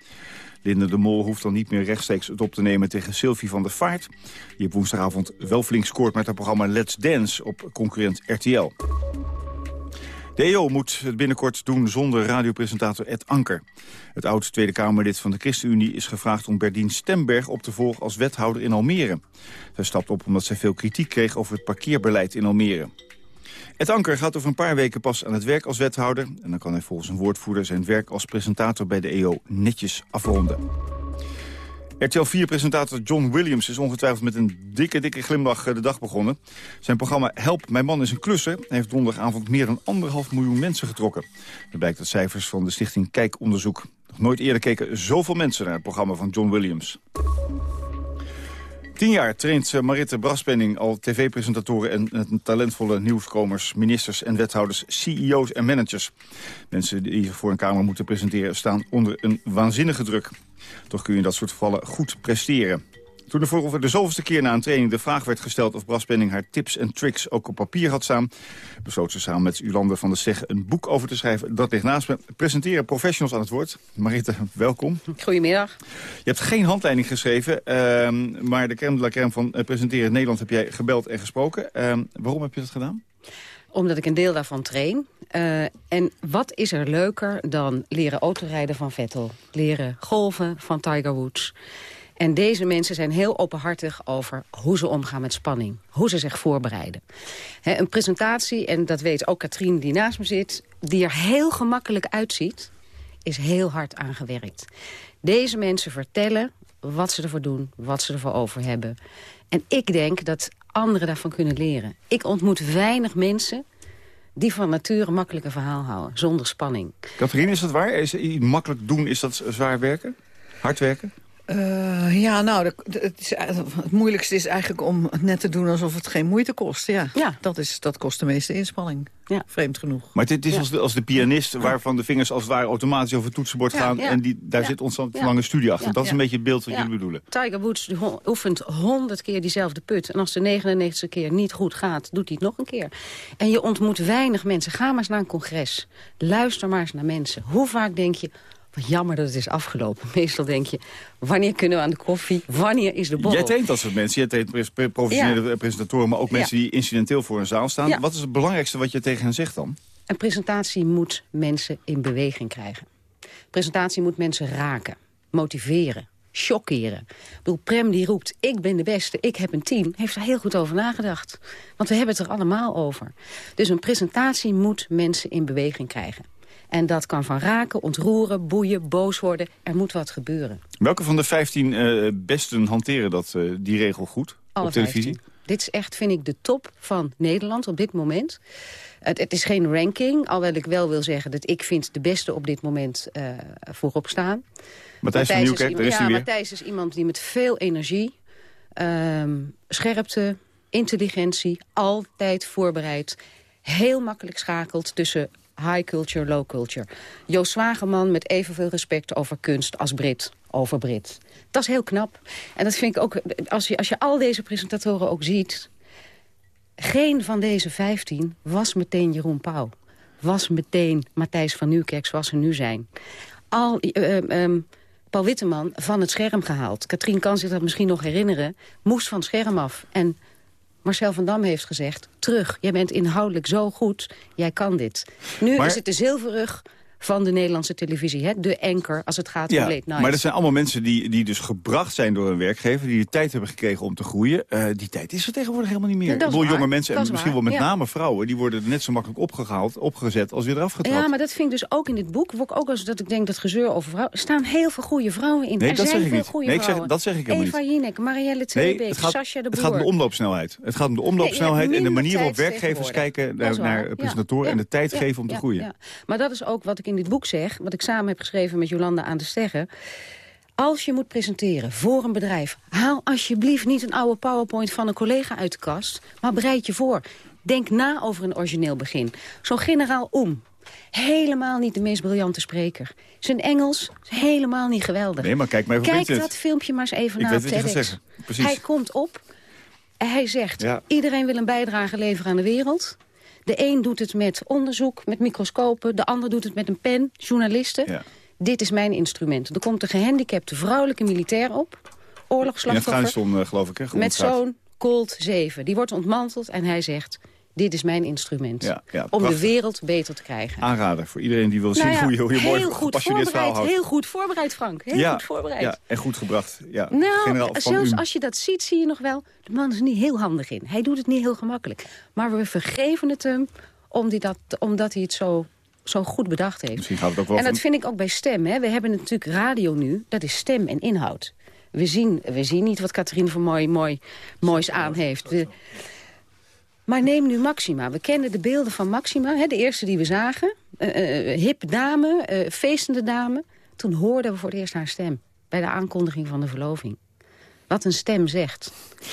Linda de Mol hoeft dan niet meer rechtstreeks het op te nemen tegen Sylvie van der Vaart. Die op woensdagavond wel flink scoort met haar programma Let's Dance op concurrent RTL. De EO moet het binnenkort doen zonder radiopresentator Ed Anker. Het oud Tweede Kamerlid van de ChristenUnie is gevraagd om Berdien Stemberg op te volgen als wethouder in Almere. Zij stapt op omdat zij veel kritiek kreeg over het parkeerbeleid in Almere. Ed Anker gaat over een paar weken pas aan het werk als wethouder... en dan kan hij volgens een woordvoerder zijn werk als presentator bij de EO netjes afronden. RTL 4-presentator John Williams is ongetwijfeld met een dikke, dikke glimlach eh, de dag begonnen. Zijn programma Help, mijn man is een klusser heeft donderdagavond meer dan anderhalf miljoen mensen getrokken. Dat blijkt uit cijfers van de stichting Kijkonderzoek. Nog nooit eerder keken zoveel mensen naar het programma van John Williams. Tien jaar traint eh, Maritte Braspenning al tv-presentatoren en talentvolle nieuwskomers, ministers en wethouders, CEO's en managers. Mensen die zich voor een kamer moeten presenteren staan onder een waanzinnige druk. Toch kun je in dat soort gevallen goed presteren. Toen er voor de zoveelste keer na een training de vraag werd gesteld... of Braspenning haar tips en tricks ook op papier had staan... besloot ze samen met Ulander van der Steg een boek over te schrijven. Dat ligt naast me. Presenteren professionals aan het woord. Maritte, welkom. Goedemiddag. Je hebt geen handleiding geschreven, uh, maar de crème de la crème van uh, Presenteren Nederland... heb jij gebeld en gesproken. Uh, waarom heb je dat gedaan? Omdat ik een deel daarvan train. Uh, en wat is er leuker dan leren autorijden van Vettel? Leren golven van Tiger Woods? En deze mensen zijn heel openhartig over hoe ze omgaan met spanning. Hoe ze zich voorbereiden. een presentatie, en dat weet ook Katrien die naast me zit... die er heel gemakkelijk uitziet, is heel hard aangewerkt. Deze mensen vertellen wat ze ervoor doen, wat ze ervoor over hebben. En ik denk dat anderen daarvan kunnen leren. Ik ontmoet weinig mensen die van nature makkelijk een verhaal houden, zonder spanning. Katrien, is dat waar? Is makkelijk doen, is dat zwaar werken? Hard werken? Uh, ja, nou, het, is, het, moeilijkste is eigenlijk om het net te doen alsof het geen moeite kost. Ja, ja. Dat, is, dat kost de meeste inspanning. Ja. Vreemd genoeg. Maar dit is als, de, als de pianist waarvan de vingers als het ware automatisch over het toetsenbord gaan. En die, daar zit ons een lange studie achter. Dat is een beetje het beeld wat jullie bedoelen. Tiger Woods oefent honderd keer diezelfde put. En als de 99 keer niet goed gaat, doet hij het nog een keer. En je ontmoet weinig mensen. Ga maar eens naar een congres. Luister maar eens naar mensen. Hoe vaak denk je, jammer dat het is afgelopen. Meestal denk je, wanneer kunnen we aan de koffie? Wanneer is de borrel? Jij traint dat soort mensen. Jij traint professionele presentatoren... maar ook mensen die incidenteel voor een zaal staan. Wat is het belangrijkste wat je tegen hen zegt dan? Een presentatie moet mensen in beweging krijgen. Een presentatie moet mensen raken, motiveren, chockeren. Ik Prem die roept, ik ben de beste, ik heb een team... heeft er heel goed over nagedacht. Want we hebben het er allemaal over. Dus een presentatie moet mensen in beweging krijgen. En dat kan van raken, ontroeren, boeien, boos worden. Er moet wat gebeuren. Welke van de 15 uh, eh, besten hanteren dat, uh, die regel goed Alle op televisie? 15. Dit is echt, vind ik, de top van Nederland op dit moment. Het, het, is geen ranking, alhoewel ik wel wil zeggen... dat ik vind de beste op dit moment uh, voorop staan. Matthijs van Nieuwkerk, daar is ja, weer. Matthijs is iemand die met veel energie, um, scherpte, intelligentie... altijd voorbereid, heel makkelijk schakelt tussen high culture, low culture. Joost Zwageman met evenveel respect over kunst als Brit over Brit. Dat is heel knap. En dat vind ik ook, als je, als je al deze presentatoren ook ziet... geen van deze vijftien was meteen Jeroen Pauw. Was meteen Matthijs van Nieuwkerk zoals ze nu zijn. Al... Uh, um, Paul Witteman van het scherm gehaald. Katrien kan zich dat misschien nog herinneren. Moest van het scherm af. En Marcel van Dam heeft gezegd... terug, jij bent inhoudelijk zo goed, jij kan dit. Nu is het de zilverrug van de Nederlandse televisie. Hè? De anchor als het gaat om late night. Maar dat zijn allemaal mensen die, die dus gebracht zijn door een werkgever... die de tijd hebben gekregen om te groeien. Uh, die tijd is er tegenwoordig helemaal niet meer. Ja, bedoel, jonge mensen en misschien wel met name vrouwen... die worden net zo makkelijk opgehaald, opgezet als weer eraf getrapt. Ja, maar dat vind ik dus ook in dit boek. Ook als dat ik denk dat gezeur over vrouwen... Staan heel veel goede vrouwen in. Nee, er dat zijn zeg ik veel goede nee, ik zeg, dat zeg ik helemaal Eva niet. Jinek, Marielle Tweebeek, Sascha de Boer. Het gaat om de omloopsnelheid. Het gaat om de omloopsnelheid Nee, en de manier waarop werkgevers kijken naar, naar Ja, presentatoren... ja, en de tijd ja, geven om te ja, groeien. ja. Maar dat is ook wat ik in dit boek zeg, wat ik samen heb geschreven met Jolanda aan de Steggen. Als je moet presenteren voor een bedrijf... haal alsjeblieft niet een oude powerpoint van een collega uit de kast... maar bereid je voor. Denk na over een origineel begin. Zo'n generaal Oem. Helemaal niet de meest briljante spreker. Zijn Engels is helemaal niet geweldig. Nee, maar kijk maar even Kijk dat filmpje maar eens even na TEDx. zeggen. Precies. Hij komt op en hij zegt... Ja. iedereen wil een bijdrage leveren aan de wereld... De een doet het met onderzoek, met microscopen. De ander doet het met een pen, journalisten. Ja. Dit is mijn instrument. Er komt een gehandicapte vrouwelijke militair op. In Oorlogsslachtoffer. Afghanistan, uh, geloof ik. Hè, Met zo'n Colt 7. Die wordt ontmanteld en hij zegt... dit is mijn instrument. Ja, ja, om de wereld beter te krijgen. Aanrader voor iedereen die wil zien Nou ja, hoe je, hoe je mooi heel goed voorbereid, heel goed voorbereid, Frank. Heel ja, goed voorbereid. Ja, en goed gebracht. Ja, Nou, zelfs Uhm. als je dat ziet, zie je nog wel... de man is niet heel handig in. Hij doet het niet heel gemakkelijk. Maar we vergeven het hem om die dat, omdat hij het zo, zo goed bedacht heeft. Misschien gaat het ook wel En dat van- vind ik ook bij stem. Hè. We hebben natuurlijk radio nu, dat is stem en inhoud. We zien, we zien niet wat Catherine van mooi, mooi, moois aan heeft. We- maar neem nu Maxima. We kennen de beelden van Maxima, hè, de eerste die we zagen. Eh, eh, hip dame, eh, feestende dame. Toen hoorden we voor het eerst haar stem. Bij de aankondiging van de verloving. Wat een stem zegt.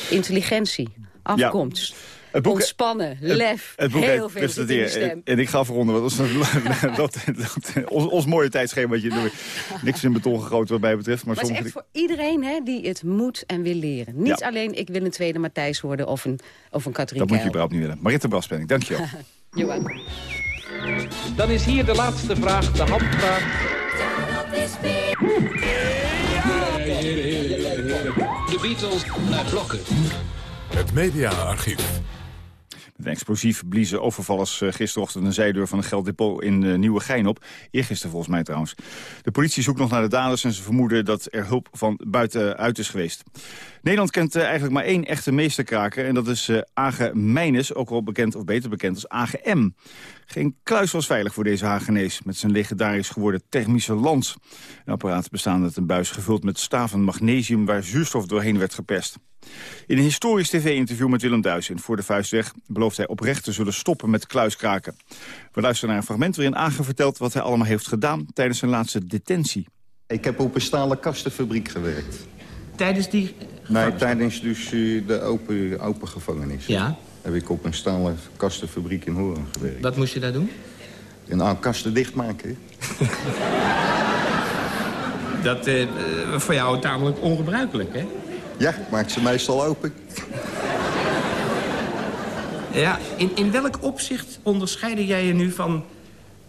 Intelligentie, afkomst, boek- ontspannen, lef. Het boek heel heet veel zit in stem. En, ik ga afronden, want dat, dat, dat, ons, ons mooie tijdschemaatje. doen we. Niks in beton gegoten wat mij betreft. Maar Maar het is echt voor iedereen hè, die het moet en wil leren. Niet Ja. alleen ik wil een tweede Matthijs worden of een, of een Katrien dat moet je überhaupt niet willen. Maritte Braspenning, dankjewel. Jawel. Dan is hier de laatste vraag, de handvraag. De Beatles naar blokken. Het mediaarchief. Een explosief bliezen overvallers eh, gisterochtend een zijdeur van een gelddepot in uh, Nieuwegein op. Eergisteren volgens mij trouwens. De politie zoekt nog naar de daders en ze vermoeden dat er hulp van buitenuit is geweest. Nederland kent uh, eigenlijk maar één echte meesterkraker en dat is Age Meines, ook wel bekend of beter bekend als Age M. Geen kluis was veilig voor deze Hagenees met zijn legendarisch geworden thermische lans. Een apparaat bestaande uit een buis gevuld met staven magnesium waar zuurstof doorheen werd geperst. In een historisch tv-interview met Willem Duisen Voor de Vuistweg belooft hij oprecht te zullen stoppen met kluiskraken. We luisteren naar een fragment waarin Agen vertelt wat hij allemaal heeft gedaan tijdens zijn laatste detentie. Ik heb op een stalen kastenfabriek gewerkt. Tijdens die... Nee, tijdens dus eh, de open, open gevangenis. Ja. Heb ik op een stalen kastenfabriek in Horen gewerkt. Wat moest je daar doen? Een aan kasten dichtmaken. Dat uh, voor jou tamelijk ongebruikelijk, hè? Ja, ik maak ze meestal open. Ja, in, in welk opzicht onderscheiden jij je nu van...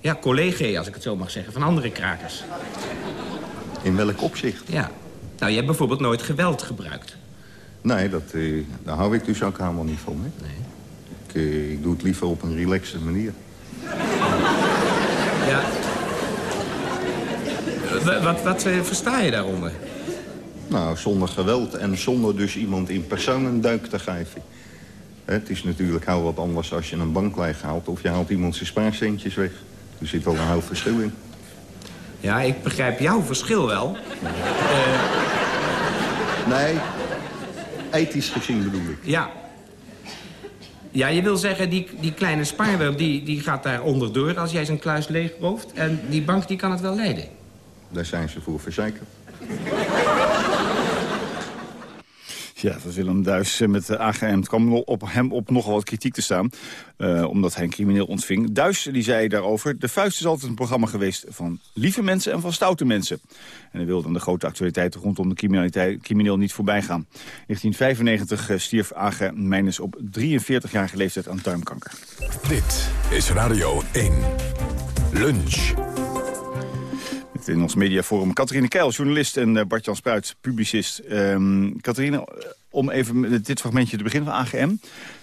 ja, collega, als ik het zo mag zeggen, van andere krakers? In welk opzicht? Ja. Nou, je hebt bijvoorbeeld nooit geweld gebruikt. Nee, dat, uh, daar hou ik dus ook helemaal niet van. Hè? Nee. Ik, uh, ik doe het liever op een relaxte manier. Ja. Wat, wat, wat uh, versta je daaronder? Nou, zonder geweld en zonder dus iemand in persoon een duik te geven. Het is natuurlijk heel wat anders als je een bank haalt... of je haalt iemand zijn spaarcentjes weg. Er zit wel een hoop verschil in. Ja, ik begrijp jouw verschil wel. Uh... Nee, ethisch gezien bedoel ik. Ja. Ja, je wil zeggen, die, die kleine spaarder die, die gaat daar onderdoor... als jij zijn kluis leegrooft. En die bank die kan het wel leiden. Daar zijn ze voor verzekerd. Ja, dat Willem Duis eh, met de AGM. Het kwam op hem op nogal wat kritiek te staan, uh, omdat hij een crimineel ontving. Duis die zei daarover, de vuist is altijd een programma geweest van lieve mensen en van stoute mensen. En hij wilde dan de grote actualiteiten rondom de criminaliteit, crimineel niet voorbij gaan. In 1995 stierf Age Meines op 43-jarige leeftijd aan darmkanker. Dit is Radio 1. Lunch in ons mediaforum Catharine Keil, journalist... en uh, Bart-Jan Spruit, publicist. Um, Catharine, om even dit fragmentje te beginnen van AGM.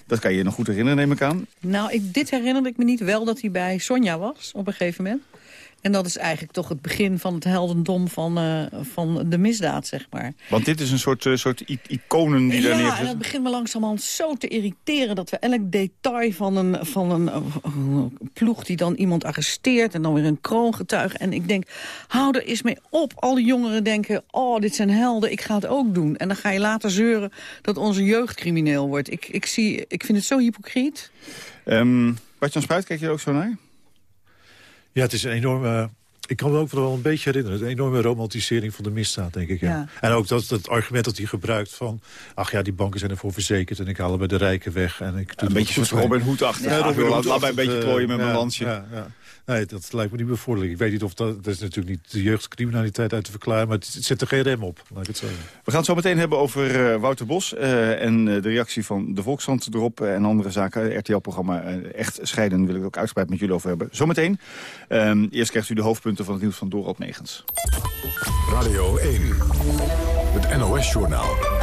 Dat kan je je nog goed herinneren, neem ik aan. Nou, ik, dit herinnerde ik me niet wel dat hij bij Sonja was op een gegeven moment. En dat is eigenlijk toch het begin van het heldendom van, uh, van de misdaad, zeg maar. Want dit is een soort, uh, soort iconen die ja, daar neergezet... Ja, en het begint me langzamerhand zo te irriteren... dat we elk detail van een, van een uh, ploeg die dan iemand arresteert... en dan weer een kroongetuige. En ik denk, hou er eens mee op. Alle jongeren denken, oh, dit zijn helden, ik ga het ook doen. En dan ga je later zeuren dat onze jeugd crimineel wordt. Ik, ik, zie, ik vind het zo hypocriet. Um, Bart-Jan Spruit, kijk je er ook zo naar? Ja, het is een enorme... Ik kan me ook wel een beetje herinneren. Een enorme romantisering van de misdaad, denk ik. Ja. ja. En ook dat, dat argument dat hij gebruikt van... ach ja, die banken zijn ervoor verzekerd... en ik haal er bij de rijken weg. En ik doe een beetje zoals Robin Hood achter. Ja, ja, laat, laat mij een beetje plooien met mijn lansje. Nee, dat lijkt me niet bevorderlijk. Ik weet niet of dat... Dat is natuurlijk niet de jeugdcriminaliteit uit te verklaren... maar het zet er geen rem op, laat ik het zeggen. We gaan het zo meteen hebben over uh, Wouter Bos... Uh, en uh, de reactie van de Volkskrant erop en andere zaken. RTL-programma Echt Scheiden wil ik ook uitgebreid met jullie over hebben. Zometeen. Ehm, eerst krijgt u de hoofdpunten van het nieuws van Dorot Negens. Radio 1. Het NOS-journaal.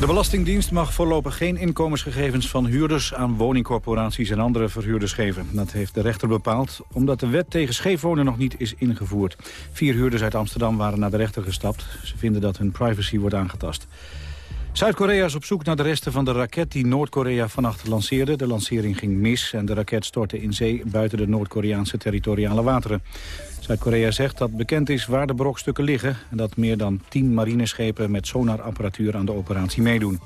De Belastingdienst mag voorlopig geen inkomensgegevens van huurders aan woningcorporaties en andere verhuurders geven. Dat heeft de rechter bepaald, omdat de wet tegen scheefwonen nog niet is ingevoerd. Vier huurders uit Amsterdam waren naar de rechter gestapt. Ze vinden dat hun privacy wordt aangetast. Zuid-Korea is op zoek naar de resten van de raket die Noord-Korea vannacht lanceerde. De lancering ging mis en de raket stortte in zee buiten de Noord-Koreaanse territoriale wateren. Zuid-Korea zegt dat bekend is waar de brokstukken liggen... en dat meer dan tien marineschepen met sonarapparatuur aan de operatie meedoen.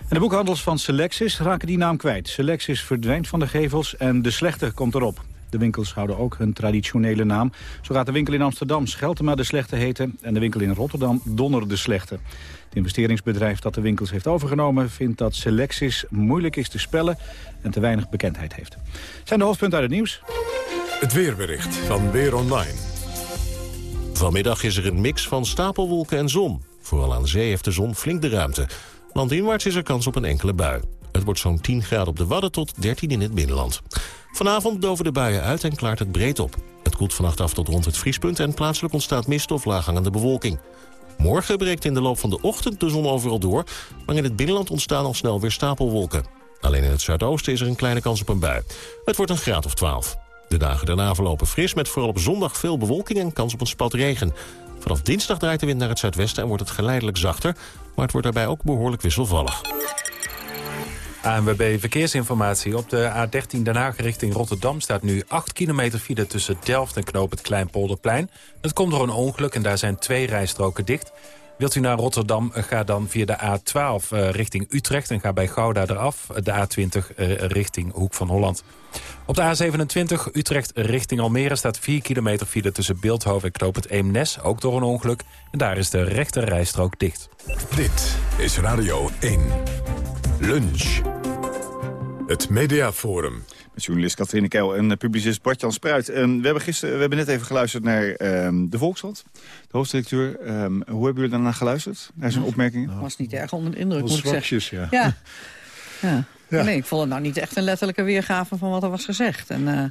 En de boekhandels van Selexis raken die naam kwijt. Selexis verdwijnt van de gevels en de slechte komt erop. De winkels houden ook hun traditionele naam. Zo gaat de winkel in Amsterdam Scheltema de Slechte heten... en de winkel in Rotterdam Donner de Slechte. Het investeringsbedrijf dat de winkels heeft overgenomen... vindt dat Selexis moeilijk is te spellen en te weinig bekendheid heeft. Zijn de hoofdpunten uit het nieuws? Het weerbericht van Weer Online. Vanmiddag is er een mix van stapelwolken en zon. Vooral aan zee heeft de zon flink de ruimte. Landinwaarts is er kans op een enkele bui. Het wordt zo'n 10 graden op de Wadden tot 13 in het binnenland. Vanavond doven de buien uit en klaart het breed op. Het koelt vannacht af tot rond het vriespunt en plaatselijk ontstaat mist of laaghangende bewolking. Morgen breekt in de loop van de ochtend de zon overal door... maar in het binnenland ontstaan al snel weer stapelwolken. Alleen in het zuidoosten is er een kleine kans op een bui. Het wordt een graad of 12. De dagen daarna verlopen fris met vooral op zondag veel bewolking en kans op een spat regen. Vanaf dinsdag draait de wind naar het zuidwesten en wordt het geleidelijk zachter... maar het wordt daarbij ook behoorlijk wisselvallig. ANWB Verkeersinformatie. Op de A13 Den Haag richting Rotterdam staat nu 8 kilometer file tussen Delft en Knoop het Kleinpolderplein. Het komt door een ongeluk en daar zijn twee rijstroken dicht. Wilt u naar Rotterdam, ga dan via de A12 uh, richting Utrecht... en ga bij Gouda eraf, de A20 uh, richting Hoek van Holland. Op de A27 Utrecht richting Almere staat 4 kilometer file... tussen Beeldhoven en Knoop het Eemnes, ook door een ongeluk. En daar is de rechter rijstrook dicht. Dit is Radio 1. Lunch. Het Mediaforum. Met journalist Katrine Keil en publicist Bart-Jan Spruit. En we, hebben gisteren, we hebben net even geluisterd naar um, de Volkskrant. De hoofddirecteur. Um, hoe hebben jullie daarna geluisterd? Naar zijn opmerkingen? Dat was niet erg onder de indruk, moet zwakjes, ik zeggen. Ja. ja. ja. Nee, ik vond het nou niet echt een letterlijke weergave van wat er was gezegd. En uh,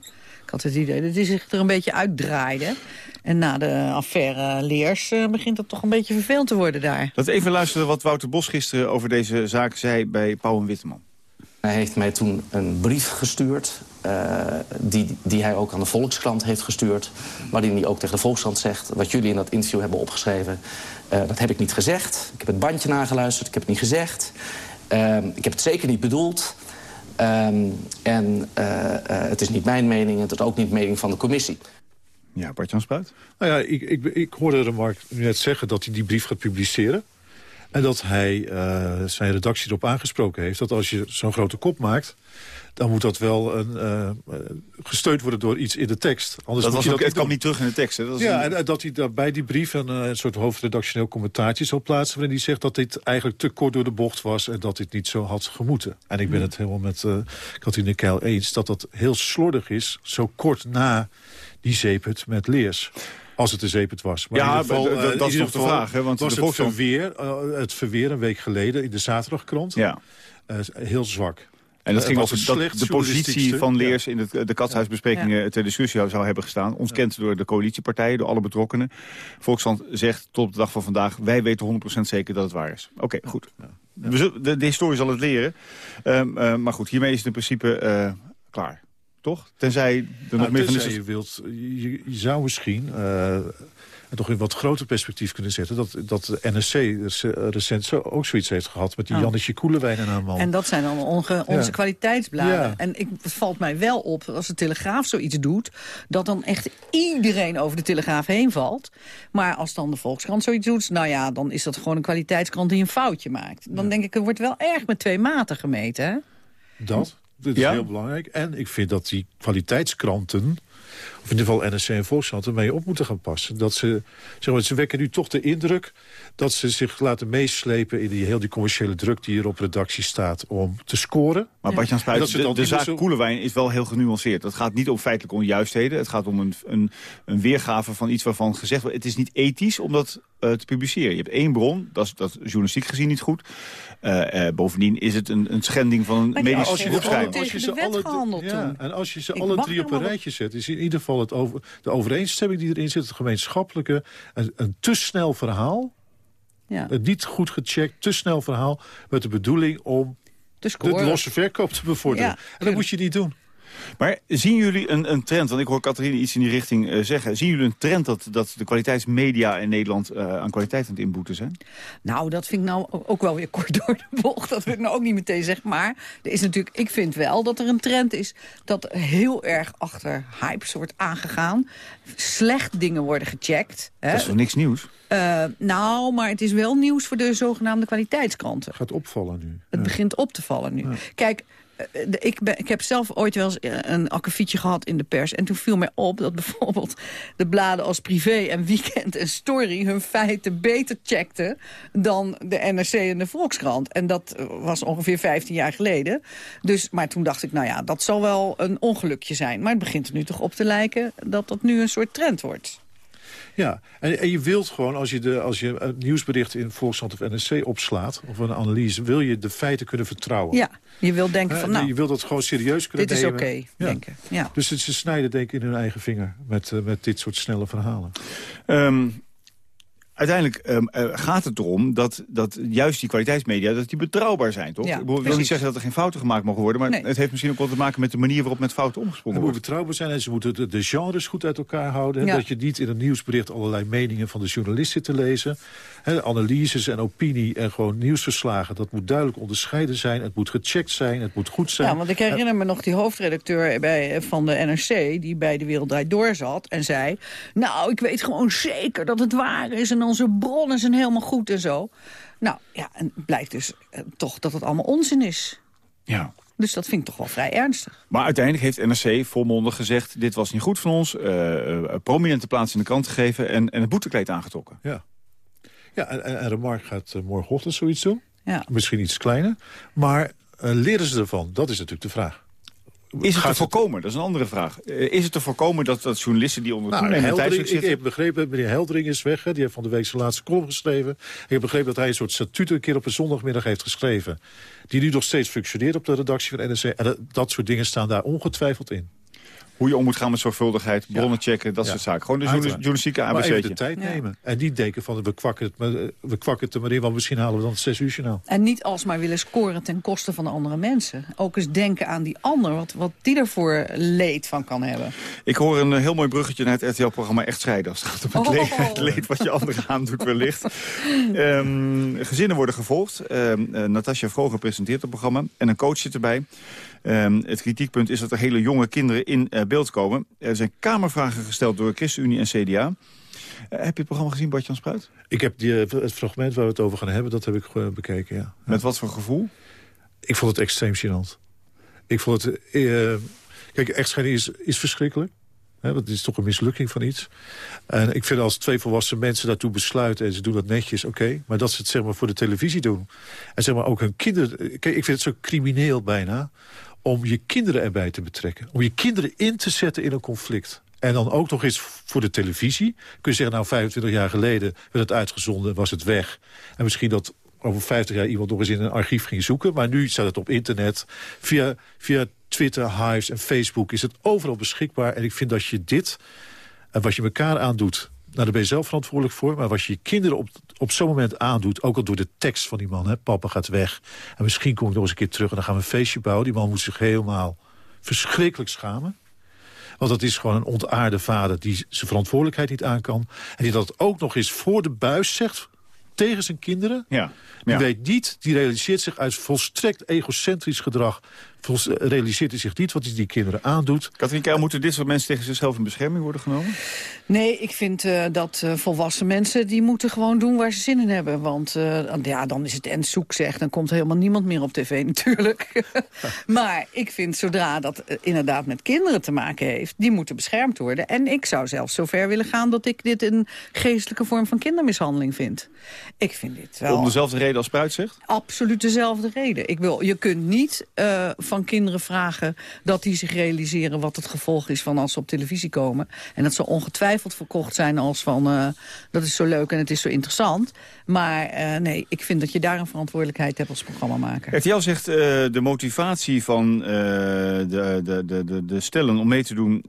ik had het idee dat hij zich er een beetje uitdraaide. En na de affaire Leers uh, begint het toch een beetje vervelend te worden daar. Laten we even luisteren wat Wouter Bos gisteren over deze zaak zei bij Pauw en Witteman. Hij heeft mij toen een brief gestuurd, uh, die, die hij ook aan de Volkskrant heeft gestuurd... waarin hij ook tegen de Volkskrant zegt... wat jullie in dat interview hebben opgeschreven, uh, dat heb ik niet gezegd. Ik heb het bandje nageluisterd, ik heb het niet gezegd. Uh, ik heb het zeker niet bedoeld. Um, en het is niet mijn mening, het is ook niet de mening van de commissie. Ja, Bart-Jan Spuit? Nou ja, ik, ik, ik hoorde Mark net zeggen dat hij die brief gaat publiceren. En dat hij uh, zijn redactie erop aangesproken heeft... dat als je zo'n grote kop maakt dan moet dat wel een, uh, gesteund worden door iets in de tekst. Anders dat was ook, dat het kwam niet terug in de tekst. Hè? Dat ja, en dat hij daar bij die brief een, een soort hoofdredactioneel commentaartje zal plaatsen... waarin hij zegt dat dit eigenlijk te kort door de bocht was... en dat dit niet zo had gemoeten. En ik ben het helemaal met uh, Katrine Keil eens... dat dat heel slordig is, zo kort na die zeepert met leers. Als het een zeepert was. Maar ja, geval, dat is toch de vraag. Hè? Want was de het, verweer, uh, het verweer een week geleden in de zaterdagkrant. Ja. Uh, heel zwak. En dat ging over dat de positie van Leers in het, de katshuisbesprekingen ja. ter discussie zou hebben gestaan. Ontkend door de coalitiepartijen, door alle betrokkenen. Volksland zegt tot op de dag van vandaag, wij weten 100% zeker dat het waar is. Oké, goed. De, de, historie zal het leren. Um, uh, maar goed, hiermee is het in principe uh, klaar. Toch? Tenzij er nog nou, meer van is. Je, wilt, je, je zou misschien... Uh, en toch in wat groter perspectief kunnen zetten... dat, dat de NSC recent zo, ook zoiets heeft gehad met die oh. Jannetje Koelewijn en haar man. En dat zijn dan onze ja. kwaliteitsbladen. Ja. En ik, het valt mij wel op, als de Telegraaf zoiets doet... dat dan echt iedereen over de Telegraaf heen valt. Maar als dan de Volkskrant zoiets doet... nou ja, dan is dat gewoon een kwaliteitskrant die een foutje maakt. Dan denk ik, er wordt wel erg met twee maten gemeten, hè? Dat, dit is heel belangrijk. En ik vind dat die kwaliteitskranten of in ieder geval NSC en Volkskrant, ermee op moeten gaan passen. Dat ze, zeg maar, ze wekken nu toch de indruk dat ze zich laten meeslepen... in die heel die commerciële druk die hier op redactie staat om te scoren. Maar ja. Bartjan Spuit, de, de, de zaak zo... Koelewijn is wel heel genuanceerd. Het gaat niet om feitelijke onjuistheden. Het gaat om een, een, een weergave van iets waarvan gezegd wordt... het is niet ethisch om dat uh, te publiceren. Je hebt één bron, dat is dat journalistiek gezien niet goed. Uh, uh, bovendien is het een, een schending van een medische als je, alle, als je ze alle, ja, En als je ze alle drie op een rijtje zet... is in ieder geval het over, de overeenstemming die erin zit... het gemeenschappelijke, een, een te snel verhaal... Ja. Een niet goed gecheckt, te snel verhaal... met de bedoeling om de, de losse verkoop te bevorderen. Ja, en dat moet je niet doen. Maar zien jullie een, een trend, want ik hoor Catharine iets in die richting uh, zeggen... zien jullie een trend dat, dat de kwaliteitsmedia in Nederland uh, aan kwaliteit aan het inboeten zijn? Nou, dat vind ik nou ook wel weer kort door de bocht. Dat wil ik nou ook niet meteen zeggen. Maar er is natuurlijk, ik vind wel dat er een trend is... dat heel erg achter hypes wordt aangegaan. Slecht dingen worden gecheckt. Hè? Dat is toch niks nieuws? Uh, nou, maar het is wel nieuws voor de zogenaamde kwaliteitskranten. Het gaat opvallen nu. Het begint op te vallen nu. Ja. Kijk, eh, ik, ik heb zelf ooit wel eens eh, een akkefietje gehad in de pers. En toen viel mij op dat bijvoorbeeld de bladen als Privé en Weekend en Story... hun feiten beter checkten dan de NRC en de Volkskrant. En dat was ongeveer 15 jaar geleden. Dus, maar toen dacht ik, nou ja, dat zal wel een ongelukje zijn. Maar het begint er nu toch op te lijken dat dat nu een soort trend wordt. Ja, en, en, je wilt gewoon, als je, de, als je een nieuwsbericht in Volkskrant of NSC opslaat... of een analyse, wil je de feiten kunnen vertrouwen. Ja, je wilt denken van nou... Je wilt dat gewoon serieus kunnen dit nemen. Dit is oké, okay, denken. Ja. Dus ze snijden denk ik in hun eigen vinger met, uh, met dit soort snelle verhalen. Um, uiteindelijk um, uh, gaat het erom dat, dat juist die kwaliteitsmedia dat die betrouwbaar zijn, toch? Ja, ik wil niet zeggen dat er geen fouten gemaakt mogen worden... maar nee. het heeft misschien ook wel te maken met de manier waarop met fouten omgesprongen wordt. Het moet betrouwbaar zijn en ze moeten de, de genres goed uit elkaar houden. Ja. Dat je niet in een nieuwsbericht allerlei meningen van de journalist zit te lezen. He, analyses en opinie en gewoon nieuwsverslagen. Dat moet duidelijk onderscheiden zijn. Het moet gecheckt zijn, het moet goed zijn. Ja, want ik herinner me nog die hoofdredacteur bij, van de NRC... die bij De Wereld Draait Door zat en zei... nou, ik weet gewoon zeker dat het waar is... en onze bronnen zijn helemaal goed en zo. Nou, ja, en blijkt dus eh, toch dat het allemaal onzin is. Ja. Dus dat vind ik toch wel vrij ernstig. Maar uiteindelijk heeft NRC volmondig gezegd... dit was niet goed van ons, uh, uh, prominente plaats in de krant gegeven... en, en het boetekleed aangetrokken. Ja, ja en, en, Remark gaat uh, morgenochtend zoiets doen. Ja. Misschien iets kleiner. Maar leren ze ervan? Dat is natuurlijk de vraag. Is het te voorkomen? Dat is een andere vraag. Eh, is het te voorkomen dat, dat journalisten die onder nou, Heldering, Ik heb begrepen, meneer Heldering is weg. Hè, die heeft van de week zijn laatste column geschreven. Ik heb begrepen dat hij een soort statuut een keer op een zondagmiddag heeft geschreven. Die nu nog steeds functioneert op de redactie van NRC. En dat, dat soort dingen staan daar ongetwijfeld in hoe je om moet gaan met zorgvuldigheid, bronnen checken, dat soort zaken. Gewoon de journalistieke ABC. even de tijd nemen. En niet denken van, we kwakken, het, maar, we kwakken het er maar in, want misschien halen we dan het zes uur journaal. En niet alsmaar willen scoren ten koste van de andere mensen. Ook eens denken aan die ander, wat, wat die ervoor leed van kan hebben. Ik hoor een heel mooi bruggetje naar het RTL-programma Echt Scheiden. Als het gaat om het, oh. leed, wat je anderen aandoet wellicht. um, gezinnen worden gevolgd. Um, uh, Natasja Vroger presenteert het programma. En een coach zit erbij. Um, het kritiekpunt is dat er hele jonge kinderen in uh, beeld komen. Er zijn kamervragen gesteld door ChristenUnie en CDA. heb je het programma gezien, Bartjan Spruit? Ik heb die, het fragment waar we het over gaan hebben, dat heb ik bekeken, ja. Met wat voor gevoel? Ik vond het extreem gênant. Ik vond het... Kijk, echtscheiding is, is verschrikkelijk. Hè, want het is toch een mislukking van iets. En ik vind als twee volwassen mensen daartoe besluiten... en ze doen dat netjes, oké. maar dat ze het zeg maar, voor de televisie doen. En zeg maar ook hun kinderen... Kijk, ik vind het zo crimineel bijna... om je kinderen erbij te betrekken. Om je kinderen in te zetten in een conflict. En dan ook nog eens voor de televisie. Kun je zeggen, nou 25 jaar geleden werd het uitgezonden, was het weg. En misschien dat over 50 jaar iemand nog eens in een archief ging zoeken. Maar nu staat het op internet. Via, via Twitter, Hives en Facebook is het overal beschikbaar. En ik vind dat je dit, en wat je elkaar aandoet... Nou, daar ben je zelf verantwoordelijk voor. Maar wat je je kinderen op, op zo'n moment aandoet... ook al door de tekst van die man, hè, papa gaat weg... en misschien kom ik nog eens een keer terug en dan gaan we een feestje bouwen. Die man moet zich helemaal verschrikkelijk schamen. Want dat is gewoon een ontaarde vader die zijn verantwoordelijkheid niet aan kan. En die dat ook nog eens voor de buis zegt tegen zijn kinderen. Ja. Die weet niet, die realiseert zich uit volstrekt egocentrisch gedrag realiseert hij zich niet wat hij die kinderen aandoet. Katrien Keil, moeten dit soort mensen tegen zichzelf in bescherming worden genomen? Nee, ik vind uh, dat uh, volwassen mensen die moeten gewoon doen waar ze zin in hebben. Want uh, ja, dan is het en zoek zeg, dan komt helemaal niemand meer op tv natuurlijk. maar ik vind zodra dat inderdaad met kinderen te maken heeft, die moeten beschermd worden. En ik zou zelfs zover willen gaan dat ik dit een geestelijke vorm van kindermishandeling vind. Ik vind dit wel... Om dezelfde reden als Spruit zegt? Absoluut dezelfde reden. Ik wil, je kunt niet van kinderen vragen dat die zich realiseren wat het gevolg is van als ze op televisie komen. En dat ze ongetwijfeld verkocht zijn als van uh, dat is zo leuk en het is zo interessant. Maar uh, nee, ik vind dat je daar een verantwoordelijkheid hebt als programmamaker. RTL zegt uh, de motivatie van de, de, de, de, stellen om mee te doen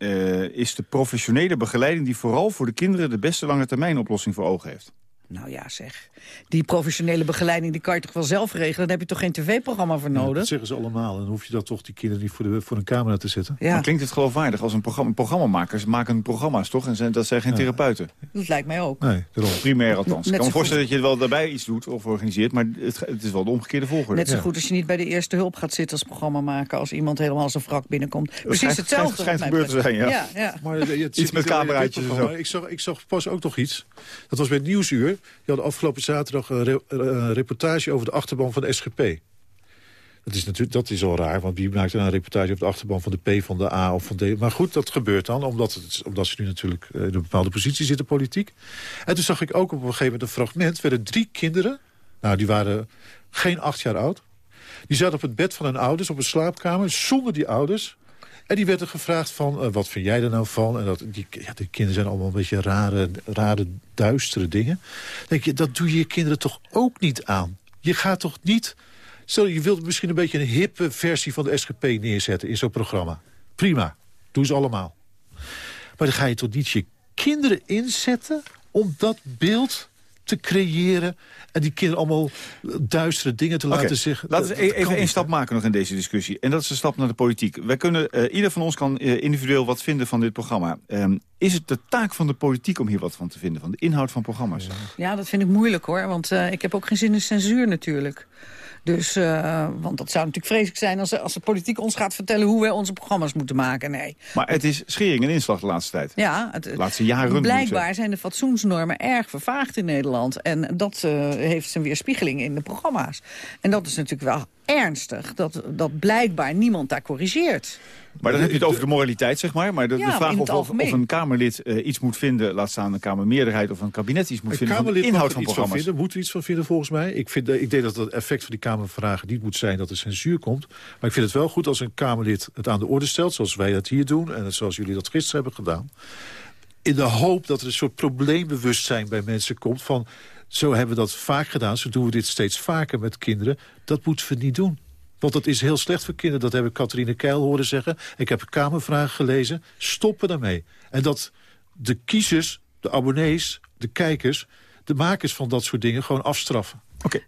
is de professionele begeleiding die vooral voor de kinderen de beste lange termijn oplossing voor ogen heeft. Nou ja, zeg. Die professionele begeleiding die kan je toch wel zelf regelen? Dan heb je toch geen tv-programma voor nodig? dat zeggen ze allemaal. En dan hoef je dat toch die kinderen niet voor, de, voor een camera te zetten. Ja. Maar klinkt het geloofwaardig als een programma, programmamakers maken programma's, toch? En zijn, dat zijn geen therapeuten. Dat lijkt mij ook. Nee, Primair althans. ik kan me voorstellen dat je wel daarbij iets doet of organiseert, maar het, het is wel de omgekeerde volgorde. Net zo goed als je niet bij de eerste hulp gaat zitten als programma maken als iemand helemaal zijn wrak binnenkomt. Precies hetzelfde. Schijnt, gebeurd te zijn, ja. ja, ja. Maar, het, iets met cameraatjes en zo. Ik zag, ik zag pas ook nog iets. Dat was bij het Nieuwsuur. Die hadden afgelopen zaterdag een, reportage over de achterban van de SGP. Dat is, natuurlijk, dat is al raar, want wie maakt een reportage over de achterban van de P, van de A of van D? Maar goed, dat gebeurt dan, omdat, het, omdat ze nu natuurlijk in een bepaalde positie zitten, politiek. En toen zag ik ook op een gegeven moment een fragment... werden drie kinderen, nou die waren geen acht jaar oud... die zaten op het bed van hun ouders, op een slaapkamer, zonder die ouders... En die werden gevraagd van, uh, wat vind jij er nou van? En dat, die, ja, de kinderen zijn allemaal een beetje rare, rare duistere dingen. denk je, dat doe je je kinderen toch ook niet aan? Je gaat toch niet... Stel, je wilt misschien een beetje een hippe versie van de SGP neerzetten in zo'n programma. Prima, doe ze allemaal. Maar dan ga je toch niet je kinderen inzetten om dat beeld te creëren... en die kinderen allemaal duistere dingen te laten zeggen. Laten we even één stap maken nog in deze discussie. En dat is een stap naar de politiek. Wij kunnen, uh, ieder van ons kan uh, individueel wat vinden van dit programma. Um, is het de taak van de politiek om hier wat van te vinden? Van de inhoud van programma's? Ja, dat vind ik moeilijk hoor. Want uh, ik heb ook geen zin in censuur natuurlijk. Dus, uh, want dat zou natuurlijk vreselijk zijn als, als de politiek ons gaat vertellen hoe wij onze programma's moeten maken. Nee. Maar het is schering en inslag de laatste tijd. Ja, het, de laatste jaren. Blijkbaar zijn de fatsoensnormen erg vervaagd in Nederland. En dat uh, heeft zijn weerspiegeling in de programma's. En dat is natuurlijk wel ernstig, dat, dat blijkbaar niemand daar corrigeert. Maar dan heb je het over de moraliteit, zeg maar. Maar de, de vraag of, of, of, een Kamerlid uh, iets moet vinden... laat staan een Kamermeerderheid of een kabinet iets moet een vinden... Kamerlid van de inhoud van programma's. Van vinden, moet er iets van vinden, volgens mij. Ik, vind, ik denk dat het effect van die Kamervragen niet moet zijn... dat er censuur komt. Maar ik vind het wel goed als een Kamerlid het aan de orde stelt... zoals wij dat hier doen en zoals jullie dat gisteren hebben gedaan. In de hoop dat er een soort probleembewustzijn bij mensen komt... van zo hebben we dat vaak gedaan, zo doen we dit steeds vaker met kinderen. Dat moeten we niet doen. Want dat is heel slecht voor kinderen. Dat heb ik Catharine Keil horen zeggen. Ik heb Kamervragen gelezen. Stoppen daarmee. En dat de kiezers, de abonnees, de kijkers... de makers van dat soort dingen gewoon afstraffen. Oké.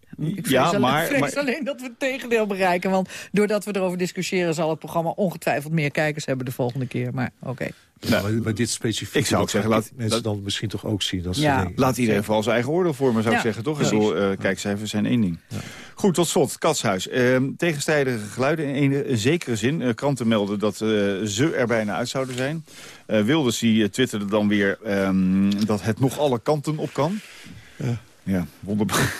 Ja, maar- alleen, vrees maar- alleen dat we het tegendeel bereiken. Want doordat we erover discussiëren... zal het programma ongetwijfeld meer kijkers hebben de volgende keer. Maar oké. Nou, maar, maar dit specifiek... Ik zou ook zeggen, laat- mensen dan misschien toch ook zien. Dat ze Ja. Laat iedereen vooral zijn eigen oordeel vormen, zou ik zeggen, toch? Ik bedoel, eh, kijkcijfers zijn één ding. Goed, tot slot, Katshuis. Eh, tegenstrijdige geluiden in een, een zekere zin. Eh, kranten melden dat eh, ze er bijna uit zouden zijn. Eh, Wilders die twitterde dan weer ehm, dat het nog alle kanten op kan. Ja, wonderbaar.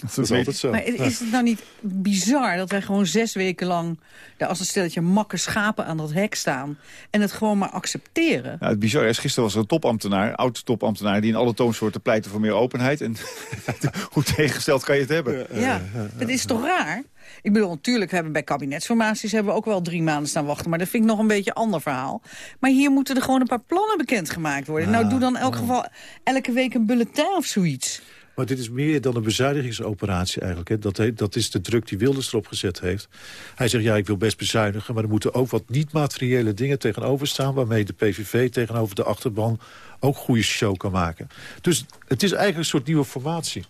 Dat is altijd zo. Maar is het nou niet bizar dat wij gewoon zes weken lang... daar als een stelletje makke schapen aan dat hek staan... en het gewoon maar accepteren? Nou, het bizarre is, gisteren was er een topambtenaar, oud-topambtenaar... die in alle toonsoorten pleitte voor meer openheid. En hoe tegengesteld kan je het hebben? Ja, dat is toch raar? Ik bedoel, natuurlijk hebben bij kabinetsformaties hebben we ook wel drie maanden staan wachten. Maar dat vind ik nog een beetje een ander verhaal. Maar hier moeten er gewoon een paar plannen bekendgemaakt worden. nou, doe dan in elk geval elke week een bulletin of zoiets. Maar dit is meer dan een bezuinigingsoperatie eigenlijk. Hè. Dat, dat is de druk die Wilders erop gezet heeft. Hij zegt, ja, ik wil best bezuinigen... maar er moeten ook wat niet-materiële dingen tegenover staan... waarmee de PVV tegenover de achterban ook goede show kan maken. Dus het is eigenlijk een soort nieuwe formatie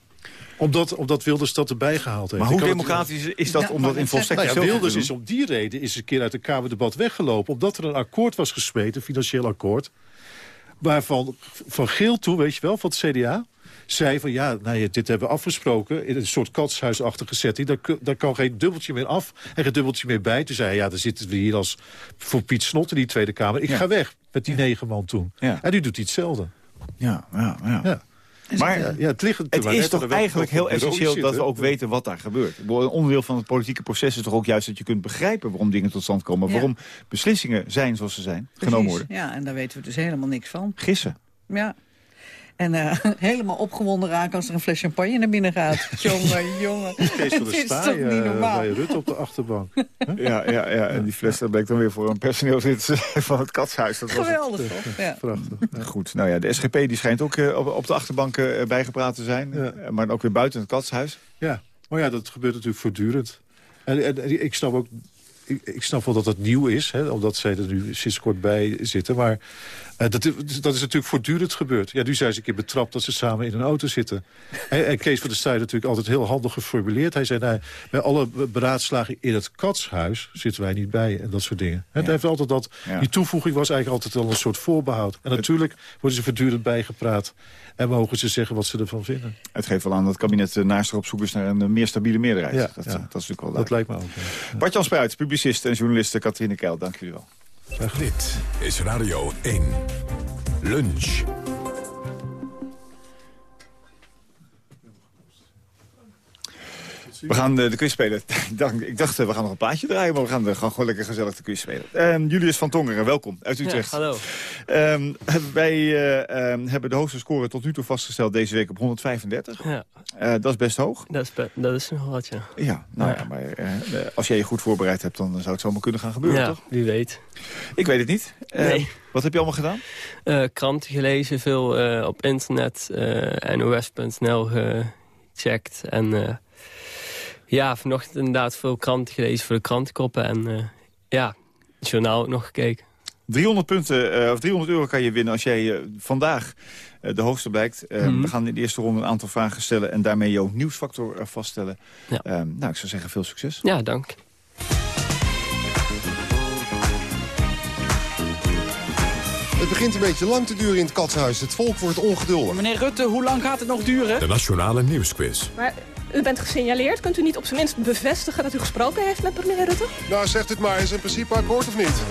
omdat, omdat Wilders dat erbij gehaald heeft. Maar hoe het- democratisch is dat om dat in volstrekt nou ja, Wilders is om die reden is een keer uit een Kamerdebat weggelopen... omdat er een akkoord was gesmeed, een financieel akkoord... waarvan Van Geel toen, weet je wel, van het CDA... zei van ja, nou ja, dit hebben we afgesproken... in een soort katshuisachtige setting. Daar, daar kan geen dubbeltje meer af en geen dubbeltje meer bij. Toen zei hij, ja, dan zitten we hier als voor Piet Snot in die Tweede Kamer. Ik Ja. ga weg met die negen man toen. Ja. En nu doet hij hetzelfde. Ja, ja, ja. Ja. Maar Ja, ja, het, ligt het maar is toch eigenlijk heel essentieel dat we ook weten wat daar gebeurt. Een onderdeel van het politieke proces is toch ook juist dat je kunt begrijpen waarom dingen tot stand komen. Ja. Waarom beslissingen zijn zoals ze zijn, genomen worden. Ja, en daar weten we dus helemaal niks van. Gissen. Ja. En eh, helemaal opgewonden raken als er een fles champagne naar binnen gaat. jongen, jongen. Het is toch niet eh, normaal? bij Rutte op de achterbank. Ja, ja, ja, en die fles dat bleek dan weer voor een personeelslid van het katshuis. Dat was het. Geweldig, toch? Ja. Prachtig. Goed, nou ja, de SGP die schijnt ook eh, op, op de achterbank eh, bijgepraat te zijn. Eh, Maar ook weer buiten het katshuis. Ja, maar ja, dat gebeurt natuurlijk voortdurend. En, en, en ik snap ook... Ik, ik snap wel dat het nieuw is, hè, omdat zij er nu sinds kort bij zitten. Maar eh, dat, is- dat is natuurlijk voortdurend gebeurd. Ja, nu zijn ze een keer betrapt dat ze samen in een auto zitten. En, en Kees van der Staaij natuurlijk altijd heel handig geformuleerd. Hij zei, nou, bij alle be- beraadslaging in het katshuis zitten wij niet bij en dat soort dingen. Het heeft altijd dat, Ja. Die toevoeging was eigenlijk altijd al een soort voorbehoud. En natuurlijk worden ze voortdurend bijgepraat. En mogen ze zeggen wat ze ervan vinden. Het geeft wel aan dat het kabinet uh, naast op zoek is naar een eh, meer stabiele meerderheid. Ja, dat, eh, dat is natuurlijk wel Dat lijkt me ook. ja. Bart-Jan Spruit, publicist en journaliste Katrine Keil, dank jullie wel. Dit is Radio 1. Lunch. We gaan eh, de quiz spelen. Dank. Ik dacht, eh, we gaan nog een plaatje draaien, maar we gaan, eh, gewoon gewoon lekker gezellig de quiz spelen. Ehm, Julius van Tongeren, welkom uit Utrecht. Ja, hallo. Ehm, wij eh, ehm, hebben de hoogste score tot nu toe vastgesteld deze week op 135. Ja. Dat is best hoog. Dat is, be- dat is nog wat, ja. Ja, nou ja, maar als jij je goed voorbereid hebt, dan zou het zomaar kunnen gaan gebeuren, ja, toch? wie weet. Ik weet het niet. Nee. Wat heb je allemaal gedaan? Eh, kranten gelezen, veel op internet, nos.nl gecheckt. En ja, vanochtend inderdaad veel kranten gelezen voor de krantenkoppen. En eh, ja, het journaal ook nog gekeken. 300 punten, eh, of 300 euro kan je winnen als jij eh, vandaag de hoogste blijkt. Mhm. We gaan in de eerste ronde een aantal vragen stellen... en daarmee jouw nieuwsfactor vaststellen. Ja. Ehm, nou, ik zou zeggen, veel succes. Ja, dank. Het begint een beetje lang te duren in het katshuis. Het volk wordt ongeduldig. Meneer Rutte, hoe lang gaat het nog duren? De Nationale Nieuwsquiz. Maar u bent gesignaleerd. Kunt u niet op zijn minst bevestigen dat u gesproken heeft met premier Rutte? Nou, zegt het maar. Is in principe akkoord of niet?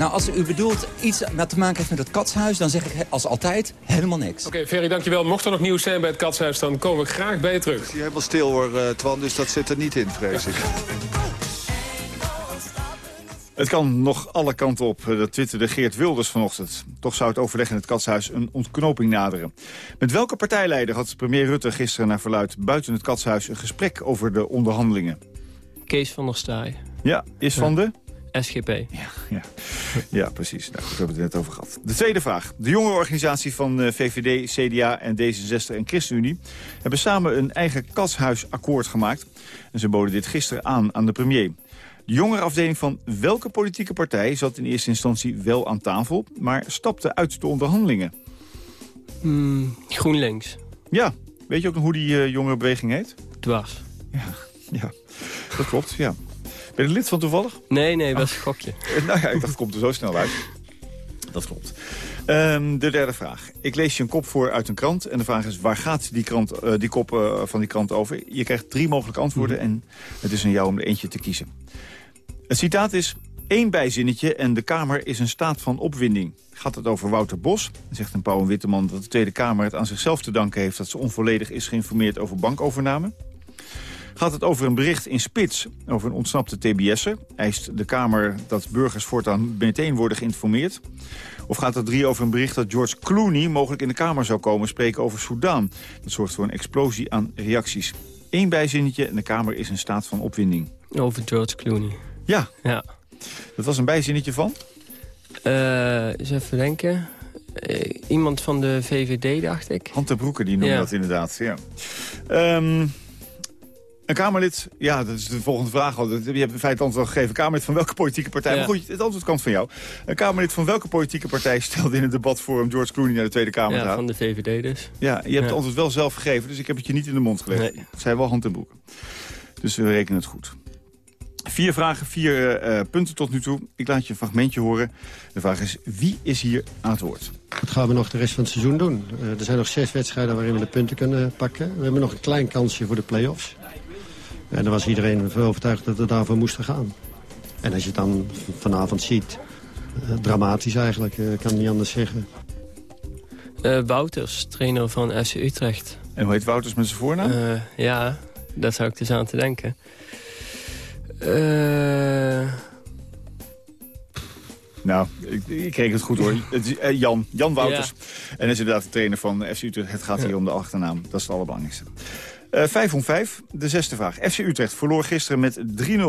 Nou, als u bedoelt iets wat te maken heeft met het katshuis... dan zeg ik als altijd helemaal niks. Oké, Ferry, dankjewel. Mocht er nog nieuws zijn bij het Katshuis, dan komen we graag bij je terug. Je helemaal stil hoor, uh, Twan, dus dat zit er niet in, vrees ik. Het kan nog alle kanten op, eh, dat twitterde Geert Wilders vanochtend. Toch zou het overleg in het Katshuis een ontknoping naderen. Met welke partijleider had premier Rutte gisteren naar verluid... buiten het Katshuis een gesprek over de onderhandelingen? Kees van der Staaij. Ja, is van de... SGP. Ja, ja precies. Nou, goed, we hebben het net over gehad. De tweede vraag. De jongerenorganisatie van eh, VVD, CDA en D66 en ChristenUnie... hebben samen een eigen katshuisakkoord gemaakt. En ze boden dit gisteren aan aan de premier. De jongerenafdeling van welke politieke partij zat in eerste instantie wel aan tafel... maar stapte uit de onderhandelingen? Hmm, GroenLinks. Ja, weet je ook nog hoe die uh, jonge beweging heet? Dwars. Ja, ja, dat klopt, ja. Ben je lid van toevallig? Nee, nee, dat is een gokje. nou ja, ik dacht, het komt er zo snel uit. Dat klopt. Um, de derde vraag. Ik lees je een kop voor uit een krant. En de vraag is, waar gaat die, krant, uh, die kop uh, van die krant over? Je krijgt drie mogelijke antwoorden mm. en het is aan jou om er eentje te kiezen. Het citaat is... Eén bijzinnetje en de Kamer is een staat van opwinding. Gaat het over Wouter Bos? Zegt een Pauw en Witteman dat de Tweede Kamer het aan zichzelf te danken heeft... dat ze onvolledig is geïnformeerd over bankovername. Gaat het over een bericht in Spits over een ontsnapte TBS'er? Eist de Kamer dat burgers voortaan meteen worden geïnformeerd? Of gaat het drie over een bericht dat George Clooney mogelijk in de Kamer zou komen spreken over Soudaan? Dat zorgt voor een explosie aan reacties. Eén bijzinnetje en de Kamer is in staat van opwinding. Over George Clooney. Ja. Ja. Dat was een bijzinnetje van? Uh, eens even denken. Uh, iemand van de VVD, dacht ik. Hand Broeken, die noemde ja. dat inderdaad. Ja. Um, een Kamerlid, ja, dat is de volgende vraag. Je hebt in feite antwoord gegeven. Kamerlid van welke politieke partij? Ja. Maar goed, het antwoord komt van jou. Een Kamerlid van welke politieke partij stelde in het debat voor om George Clooney naar de Tweede Kamer ja, van de VVD dus. Ja, je hebt ja. het antwoord wel zelf gegeven, dus ik heb het je niet in de mond gelegd. Nee. Het zijn wel hand en boeken. Dus we rekenen het goed. Vier vragen, vier uh, punten tot nu toe. Ik laat je een fragmentje horen. De vraag is, wie is hier aan het woord? Wat gaan we nog de rest van het seizoen doen? Uh, er zijn nog zes wedstrijden waarin we de punten kunnen pakken. We hebben nog een klein kansje voor de play-offs. En daar was iedereen van overtuigd dat we daarvoor moesten gaan. En als je het dan vanavond ziet, uh, dramatisch eigenlijk, uh, kan niet anders zeggen. Uh, Wouters, trainer van FC Utrecht. En hoe heet Wouters met zijn voornaam? ja, daar zou ik dus aan te denken. Nou, ik, ik, kreeg het goed hoor. Het is, Jan, Jan Wouters. Ja. En is inderdaad de trainer van FC Utrecht. Het gaat hier om de achternaam. Dat is het allerbelangrijkste. Uh, 5 om 5, de zesde vraag. FC Utrecht verloor gisteren met 3-0.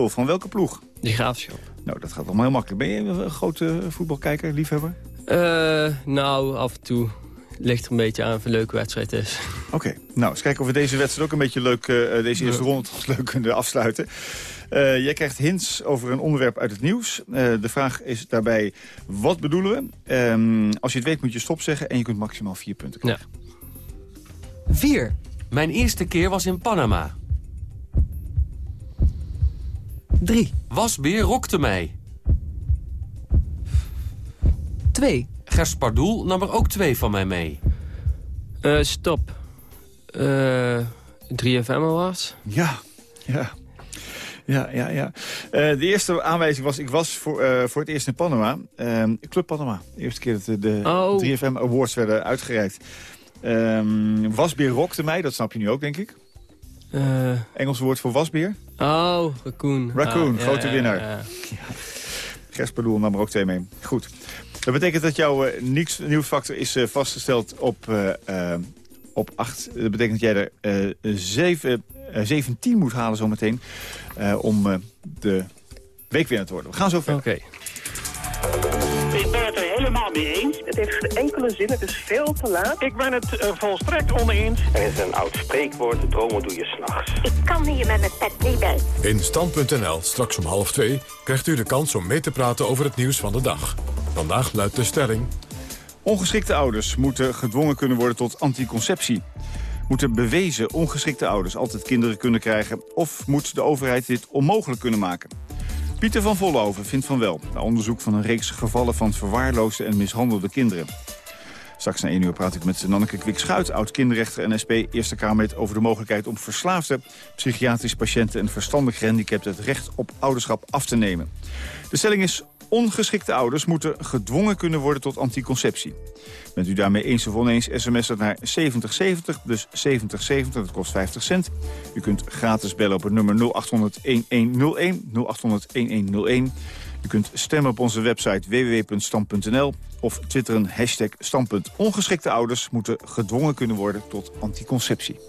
Van welke ploeg? Die Graafschap. Nou, dat gaat allemaal heel makkelijk. Ben je een grote voetbalkijker, liefhebber? Uh, nou, af en toe. Ligt er een beetje aan of een leuke wedstrijd is. Oké, okay. nou, eens kijken of we deze wedstrijd ook een beetje leuk... Uh, deze eerste ronde leuk kunnen afsluiten. Uh, jij krijgt hints over een onderwerp uit het nieuws. Uh, de vraag is daarbij, wat bedoelen we? Um, als je het weet moet je stop zeggen en je kunt maximaal vier punten krijgen. Ja. Vier. Mijn eerste keer was in Panama. 3. Wasbeer rokte mij. 2. Gerspardoel nam er ook twee van mij mee. Uh, stop. Uh, 3FM Awards? Ja, ja. Ja, ja, ja. Uh, de eerste aanwijzing was, ik was voor, uh, voor het eerst in Panama. Uh, Club Panama. De eerste keer dat de, de oh. 3FM Awards werden uitgereikt. Um, wasbeer rokte mij, dat snap je nu ook, denk ik. Uh, Engelse woord voor wasbeer? Oh, raccoon. Raccoon, ah, grote ja, winnaar. Ja, nam er ook twee mee. Goed. Dat betekent dat jouw uh, nieuwsfactor is vastgesteld op, op 8. Dat betekent dat jij er 7, 17 moet halen zometeen om de weekwinnaar te worden. We gaan zo verder. Oké. Okay. Ik ben het er helemaal mee eens. Het heeft geen enkele zin, het is veel te laat. Ik ben het uh, volstrekt oneens. Er is een oud spreekwoord, dromen doe je s'nachts. Ik kan hier met mijn pet niet bij. In Stand.nl, straks om half twee, krijgt u de kans om mee te praten over het nieuws van de dag. Vandaag luidt de stelling... Ongeschikte ouders moeten gedwongen kunnen worden tot anticonceptie. Moeten bewezen ongeschikte ouders altijd kinderen kunnen krijgen... of moet de overheid dit onmogelijk kunnen maken? Pieter van Vollenhoven vindt van wel. Na onderzoek van een reeks gevallen van verwaarloosde en mishandelde kinderen. Straks na 1 uur praat ik met Nanneke Kwik-Schuit, oud-kinderrechter en SP Eerste Kamerlid... over de mogelijkheid om verslaafde, psychiatrische patiënten en verstandig gehandicapten... het recht op ouderschap af te nemen. De stelling is ongeschikte ouders moeten gedwongen kunnen worden tot anticonceptie. Bent u daarmee eens of oneens, sms het naar 7070, dus 7070, dat kost 50 cent. U kunt gratis bellen op het nummer 0800-1101, 0800-1101. U kunt stemmen op onze website www.stam.nl of twitteren hashtag standpunt. Ongeschikte ouders moeten gedwongen kunnen worden tot anticonceptie.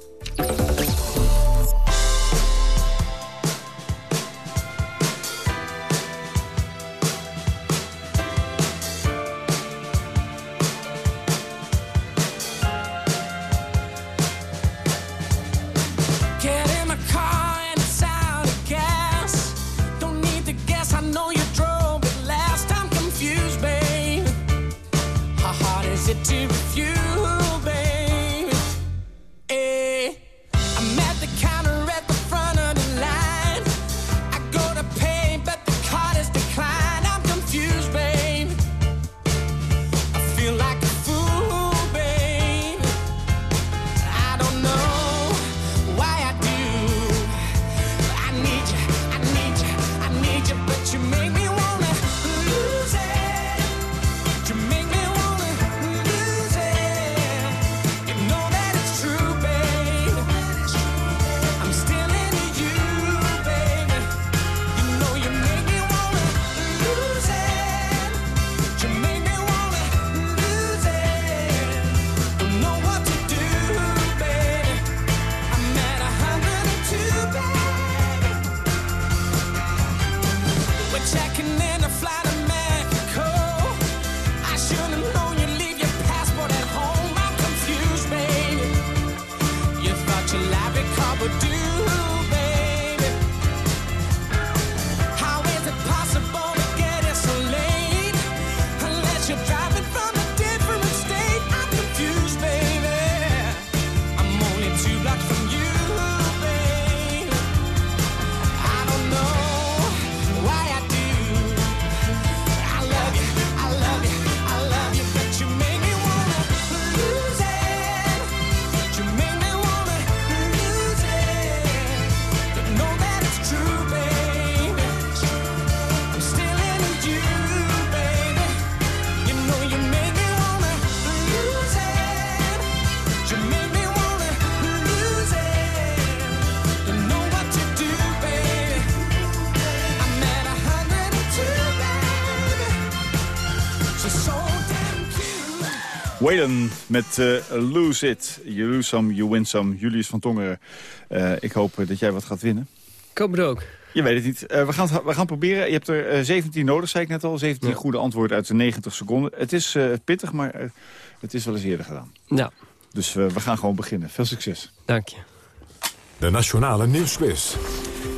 Waylon met uh, Lose It. You lose some, you win some. Julius van Tongeren. Uh, ik hoop dat jij wat gaat winnen. Ik hoop het ook. Je weet het niet. Uh, we, gaan, we gaan proberen. Je hebt er 17 nodig, zei ik net al. 17 ja. goede antwoorden uit de 90 seconden. Het is pittig, maar het is wel eens eerder gedaan. Ja. Dus we gaan gewoon beginnen. Veel succes. Dank je. De Nationale Nieuwsquiz.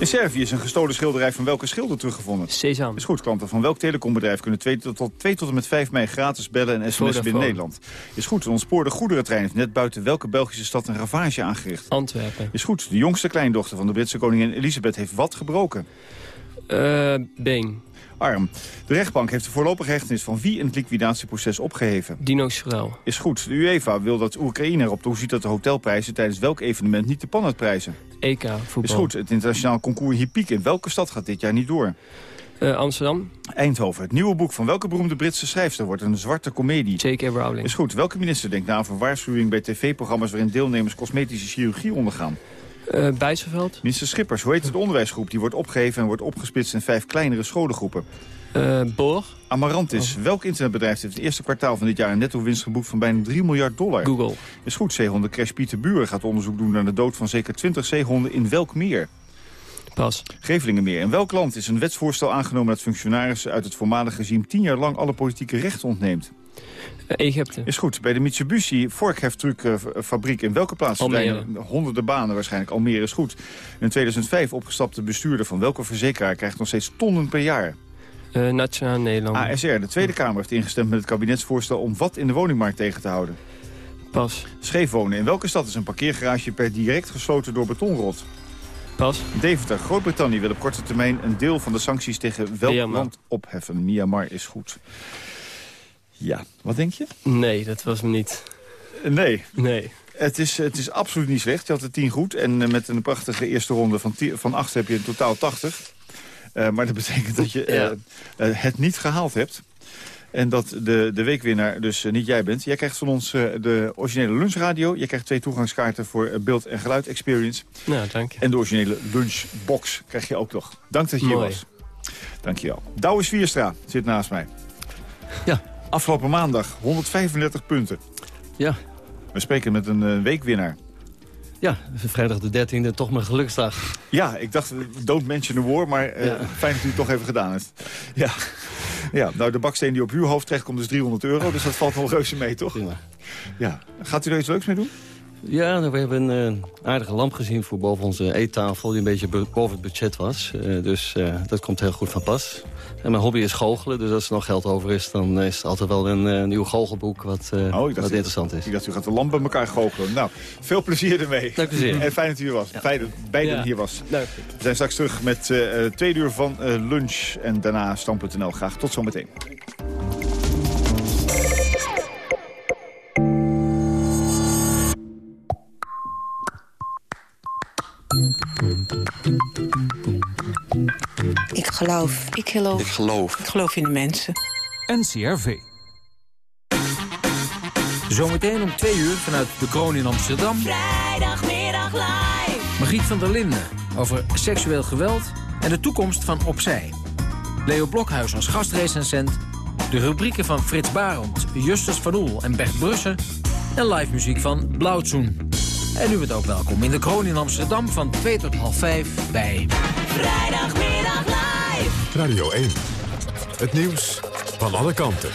In Servië is een gestolen schilderij van welke schilder teruggevonden? Sesam. Is goed, klanten van welk telecombedrijf kunnen 2 tot, tot, 2 tot en met 5 mei gratis bellen en sms'en binnen Nederland? Is goed, een ontspoorde goederentrein heeft net buiten welke Belgische stad een ravage aangericht? Antwerpen. Is goed, de jongste kleindochter van de Britse koningin Elisabeth heeft wat gebroken? Uh, been. Arm. De rechtbank heeft de voorlopige hechtenis van wie in het liquidatieproces opgeheven? Dino Sorel. Is goed. De UEFA wil dat Oekraïne erop toeziet dat de hotelprijzen tijdens welk evenement niet de pan uitprijzen? EK, voetbal. Is goed. Het internationaal concours Hippiek in welke stad gaat dit jaar niet door? Uh, Amsterdam. Eindhoven. Het nieuwe boek van welke beroemde Britse schrijfster wordt een zwarte komedie? J.K. Rowling. Is goed. Welke minister denkt na over waarschuwing bij tv-programma's waarin deelnemers cosmetische chirurgie ondergaan? Uh, Bijzerveld. Minister Schippers, hoe heet de onderwijsgroep? Die wordt opgegeven en wordt opgesplitst in vijf kleinere scholengroepen. Uh, Boor. Amarantis. Oh. Welk internetbedrijf heeft het eerste kwartaal van dit jaar een netto winst geboekt van bijna 3 miljard dollar? Google. Is goed, zeehondencrash Pieter Buren gaat onderzoek doen naar de dood van zeker 20 zeehonden in welk meer? Pas. Gevelingenmeer. In welk land is een wetsvoorstel aangenomen dat functionarissen uit het voormalige regime tien jaar lang alle politieke rechten ontneemt? Egypte. Is goed. Bij de Mitsubishi vorkheftruckfabriek in welke plaats verdwijnen honderden banen waarschijnlijk? Almere is goed. In 2005 opgestapte bestuurder van welke verzekeraar krijgt nog steeds tonnen per jaar? Uh, Nationaal Nederland. ASR. De Tweede Kamer heeft ingestemd met het kabinetsvoorstel om wat in de woningmarkt tegen te houden? Pas. Scheef wonen. In welke stad is een parkeergarage per direct gesloten door betonrot? Pas. Deventer. Groot-Brittannië wil op korte termijn een deel van de sancties tegen welk Myanmar. land opheffen? Myanmar is goed. Ja, wat denk je? Nee, dat was hem niet. Nee. Nee. Het is, het is absoluut niet slecht. Je had de 10 goed. En uh, met een prachtige eerste ronde van, van 8 heb je in totaal 80. Uh, maar dat betekent dat je Ja. uh, het niet gehaald hebt. En dat de, de weekwinnaar dus niet jij bent. Jij krijgt van ons de originele lunchradio. Je krijgt twee toegangskaarten voor beeld- en geluid experience. Nou, dank je. En de originele lunchbox krijg je ook nog. Dank dat je hier was. Dank je wel. Douwe Svierstra zit naast mij. Ja. Afgelopen maandag 135 punten. Ja. We spreken met een uh, weekwinnaar. Ja, vrijdag de 13e, toch mijn geluksdag. Ja, ik dacht, don't mention the war, maar uh, Ja. fijn dat u het toch even gedaan heeft. Ja. ja, nou de baksteen die op uw hoofd terecht komt is 300 euro, dus dat valt wel reuze mee, toch? Prima. Ja. Gaat u er iets leuks mee doen? Ja, nou, we hebben een eh, aardige lamp gezien voor boven onze eettafel... die een beetje be- boven het budget was. Eh, dus eh, dat komt heel goed van pas. En mijn hobby is goochelen, dus als er nog geld over is... dan is er altijd wel een nieuw goochelboek wat, eh, Oh, wat interessant is. Ik dacht, u gaat de lamp bij elkaar goochelen. Nou, veel plezier ermee. Dank u zeer. En fijn dat u hier was. Fijn dat beiden Ja. hier was. Leuk. We zijn straks terug met eh twee uur van eh, lunch en daarna Stam.nl. Graag tot zometeen. Ik geloof. Ik geloof. Ik geloof. Ik geloof in de mensen. NCRV. Zometeen om twee uur vanuit de Kroon in Amsterdam. Vrijdagmiddag live. Margriet van der Linden over seksueel geweld en de toekomst van Opzij. Leo Blokhuis als gastrecensent. De rubrieken van Frits Barend, Justus van Oel en Bert Brussen. En live muziek van Blauwtsoen. En u bent ook welkom in de Kroon in Amsterdam van 2 tot half 5 bij... Vrijdagmiddag live. Radio 1. Het nieuws van alle kanten.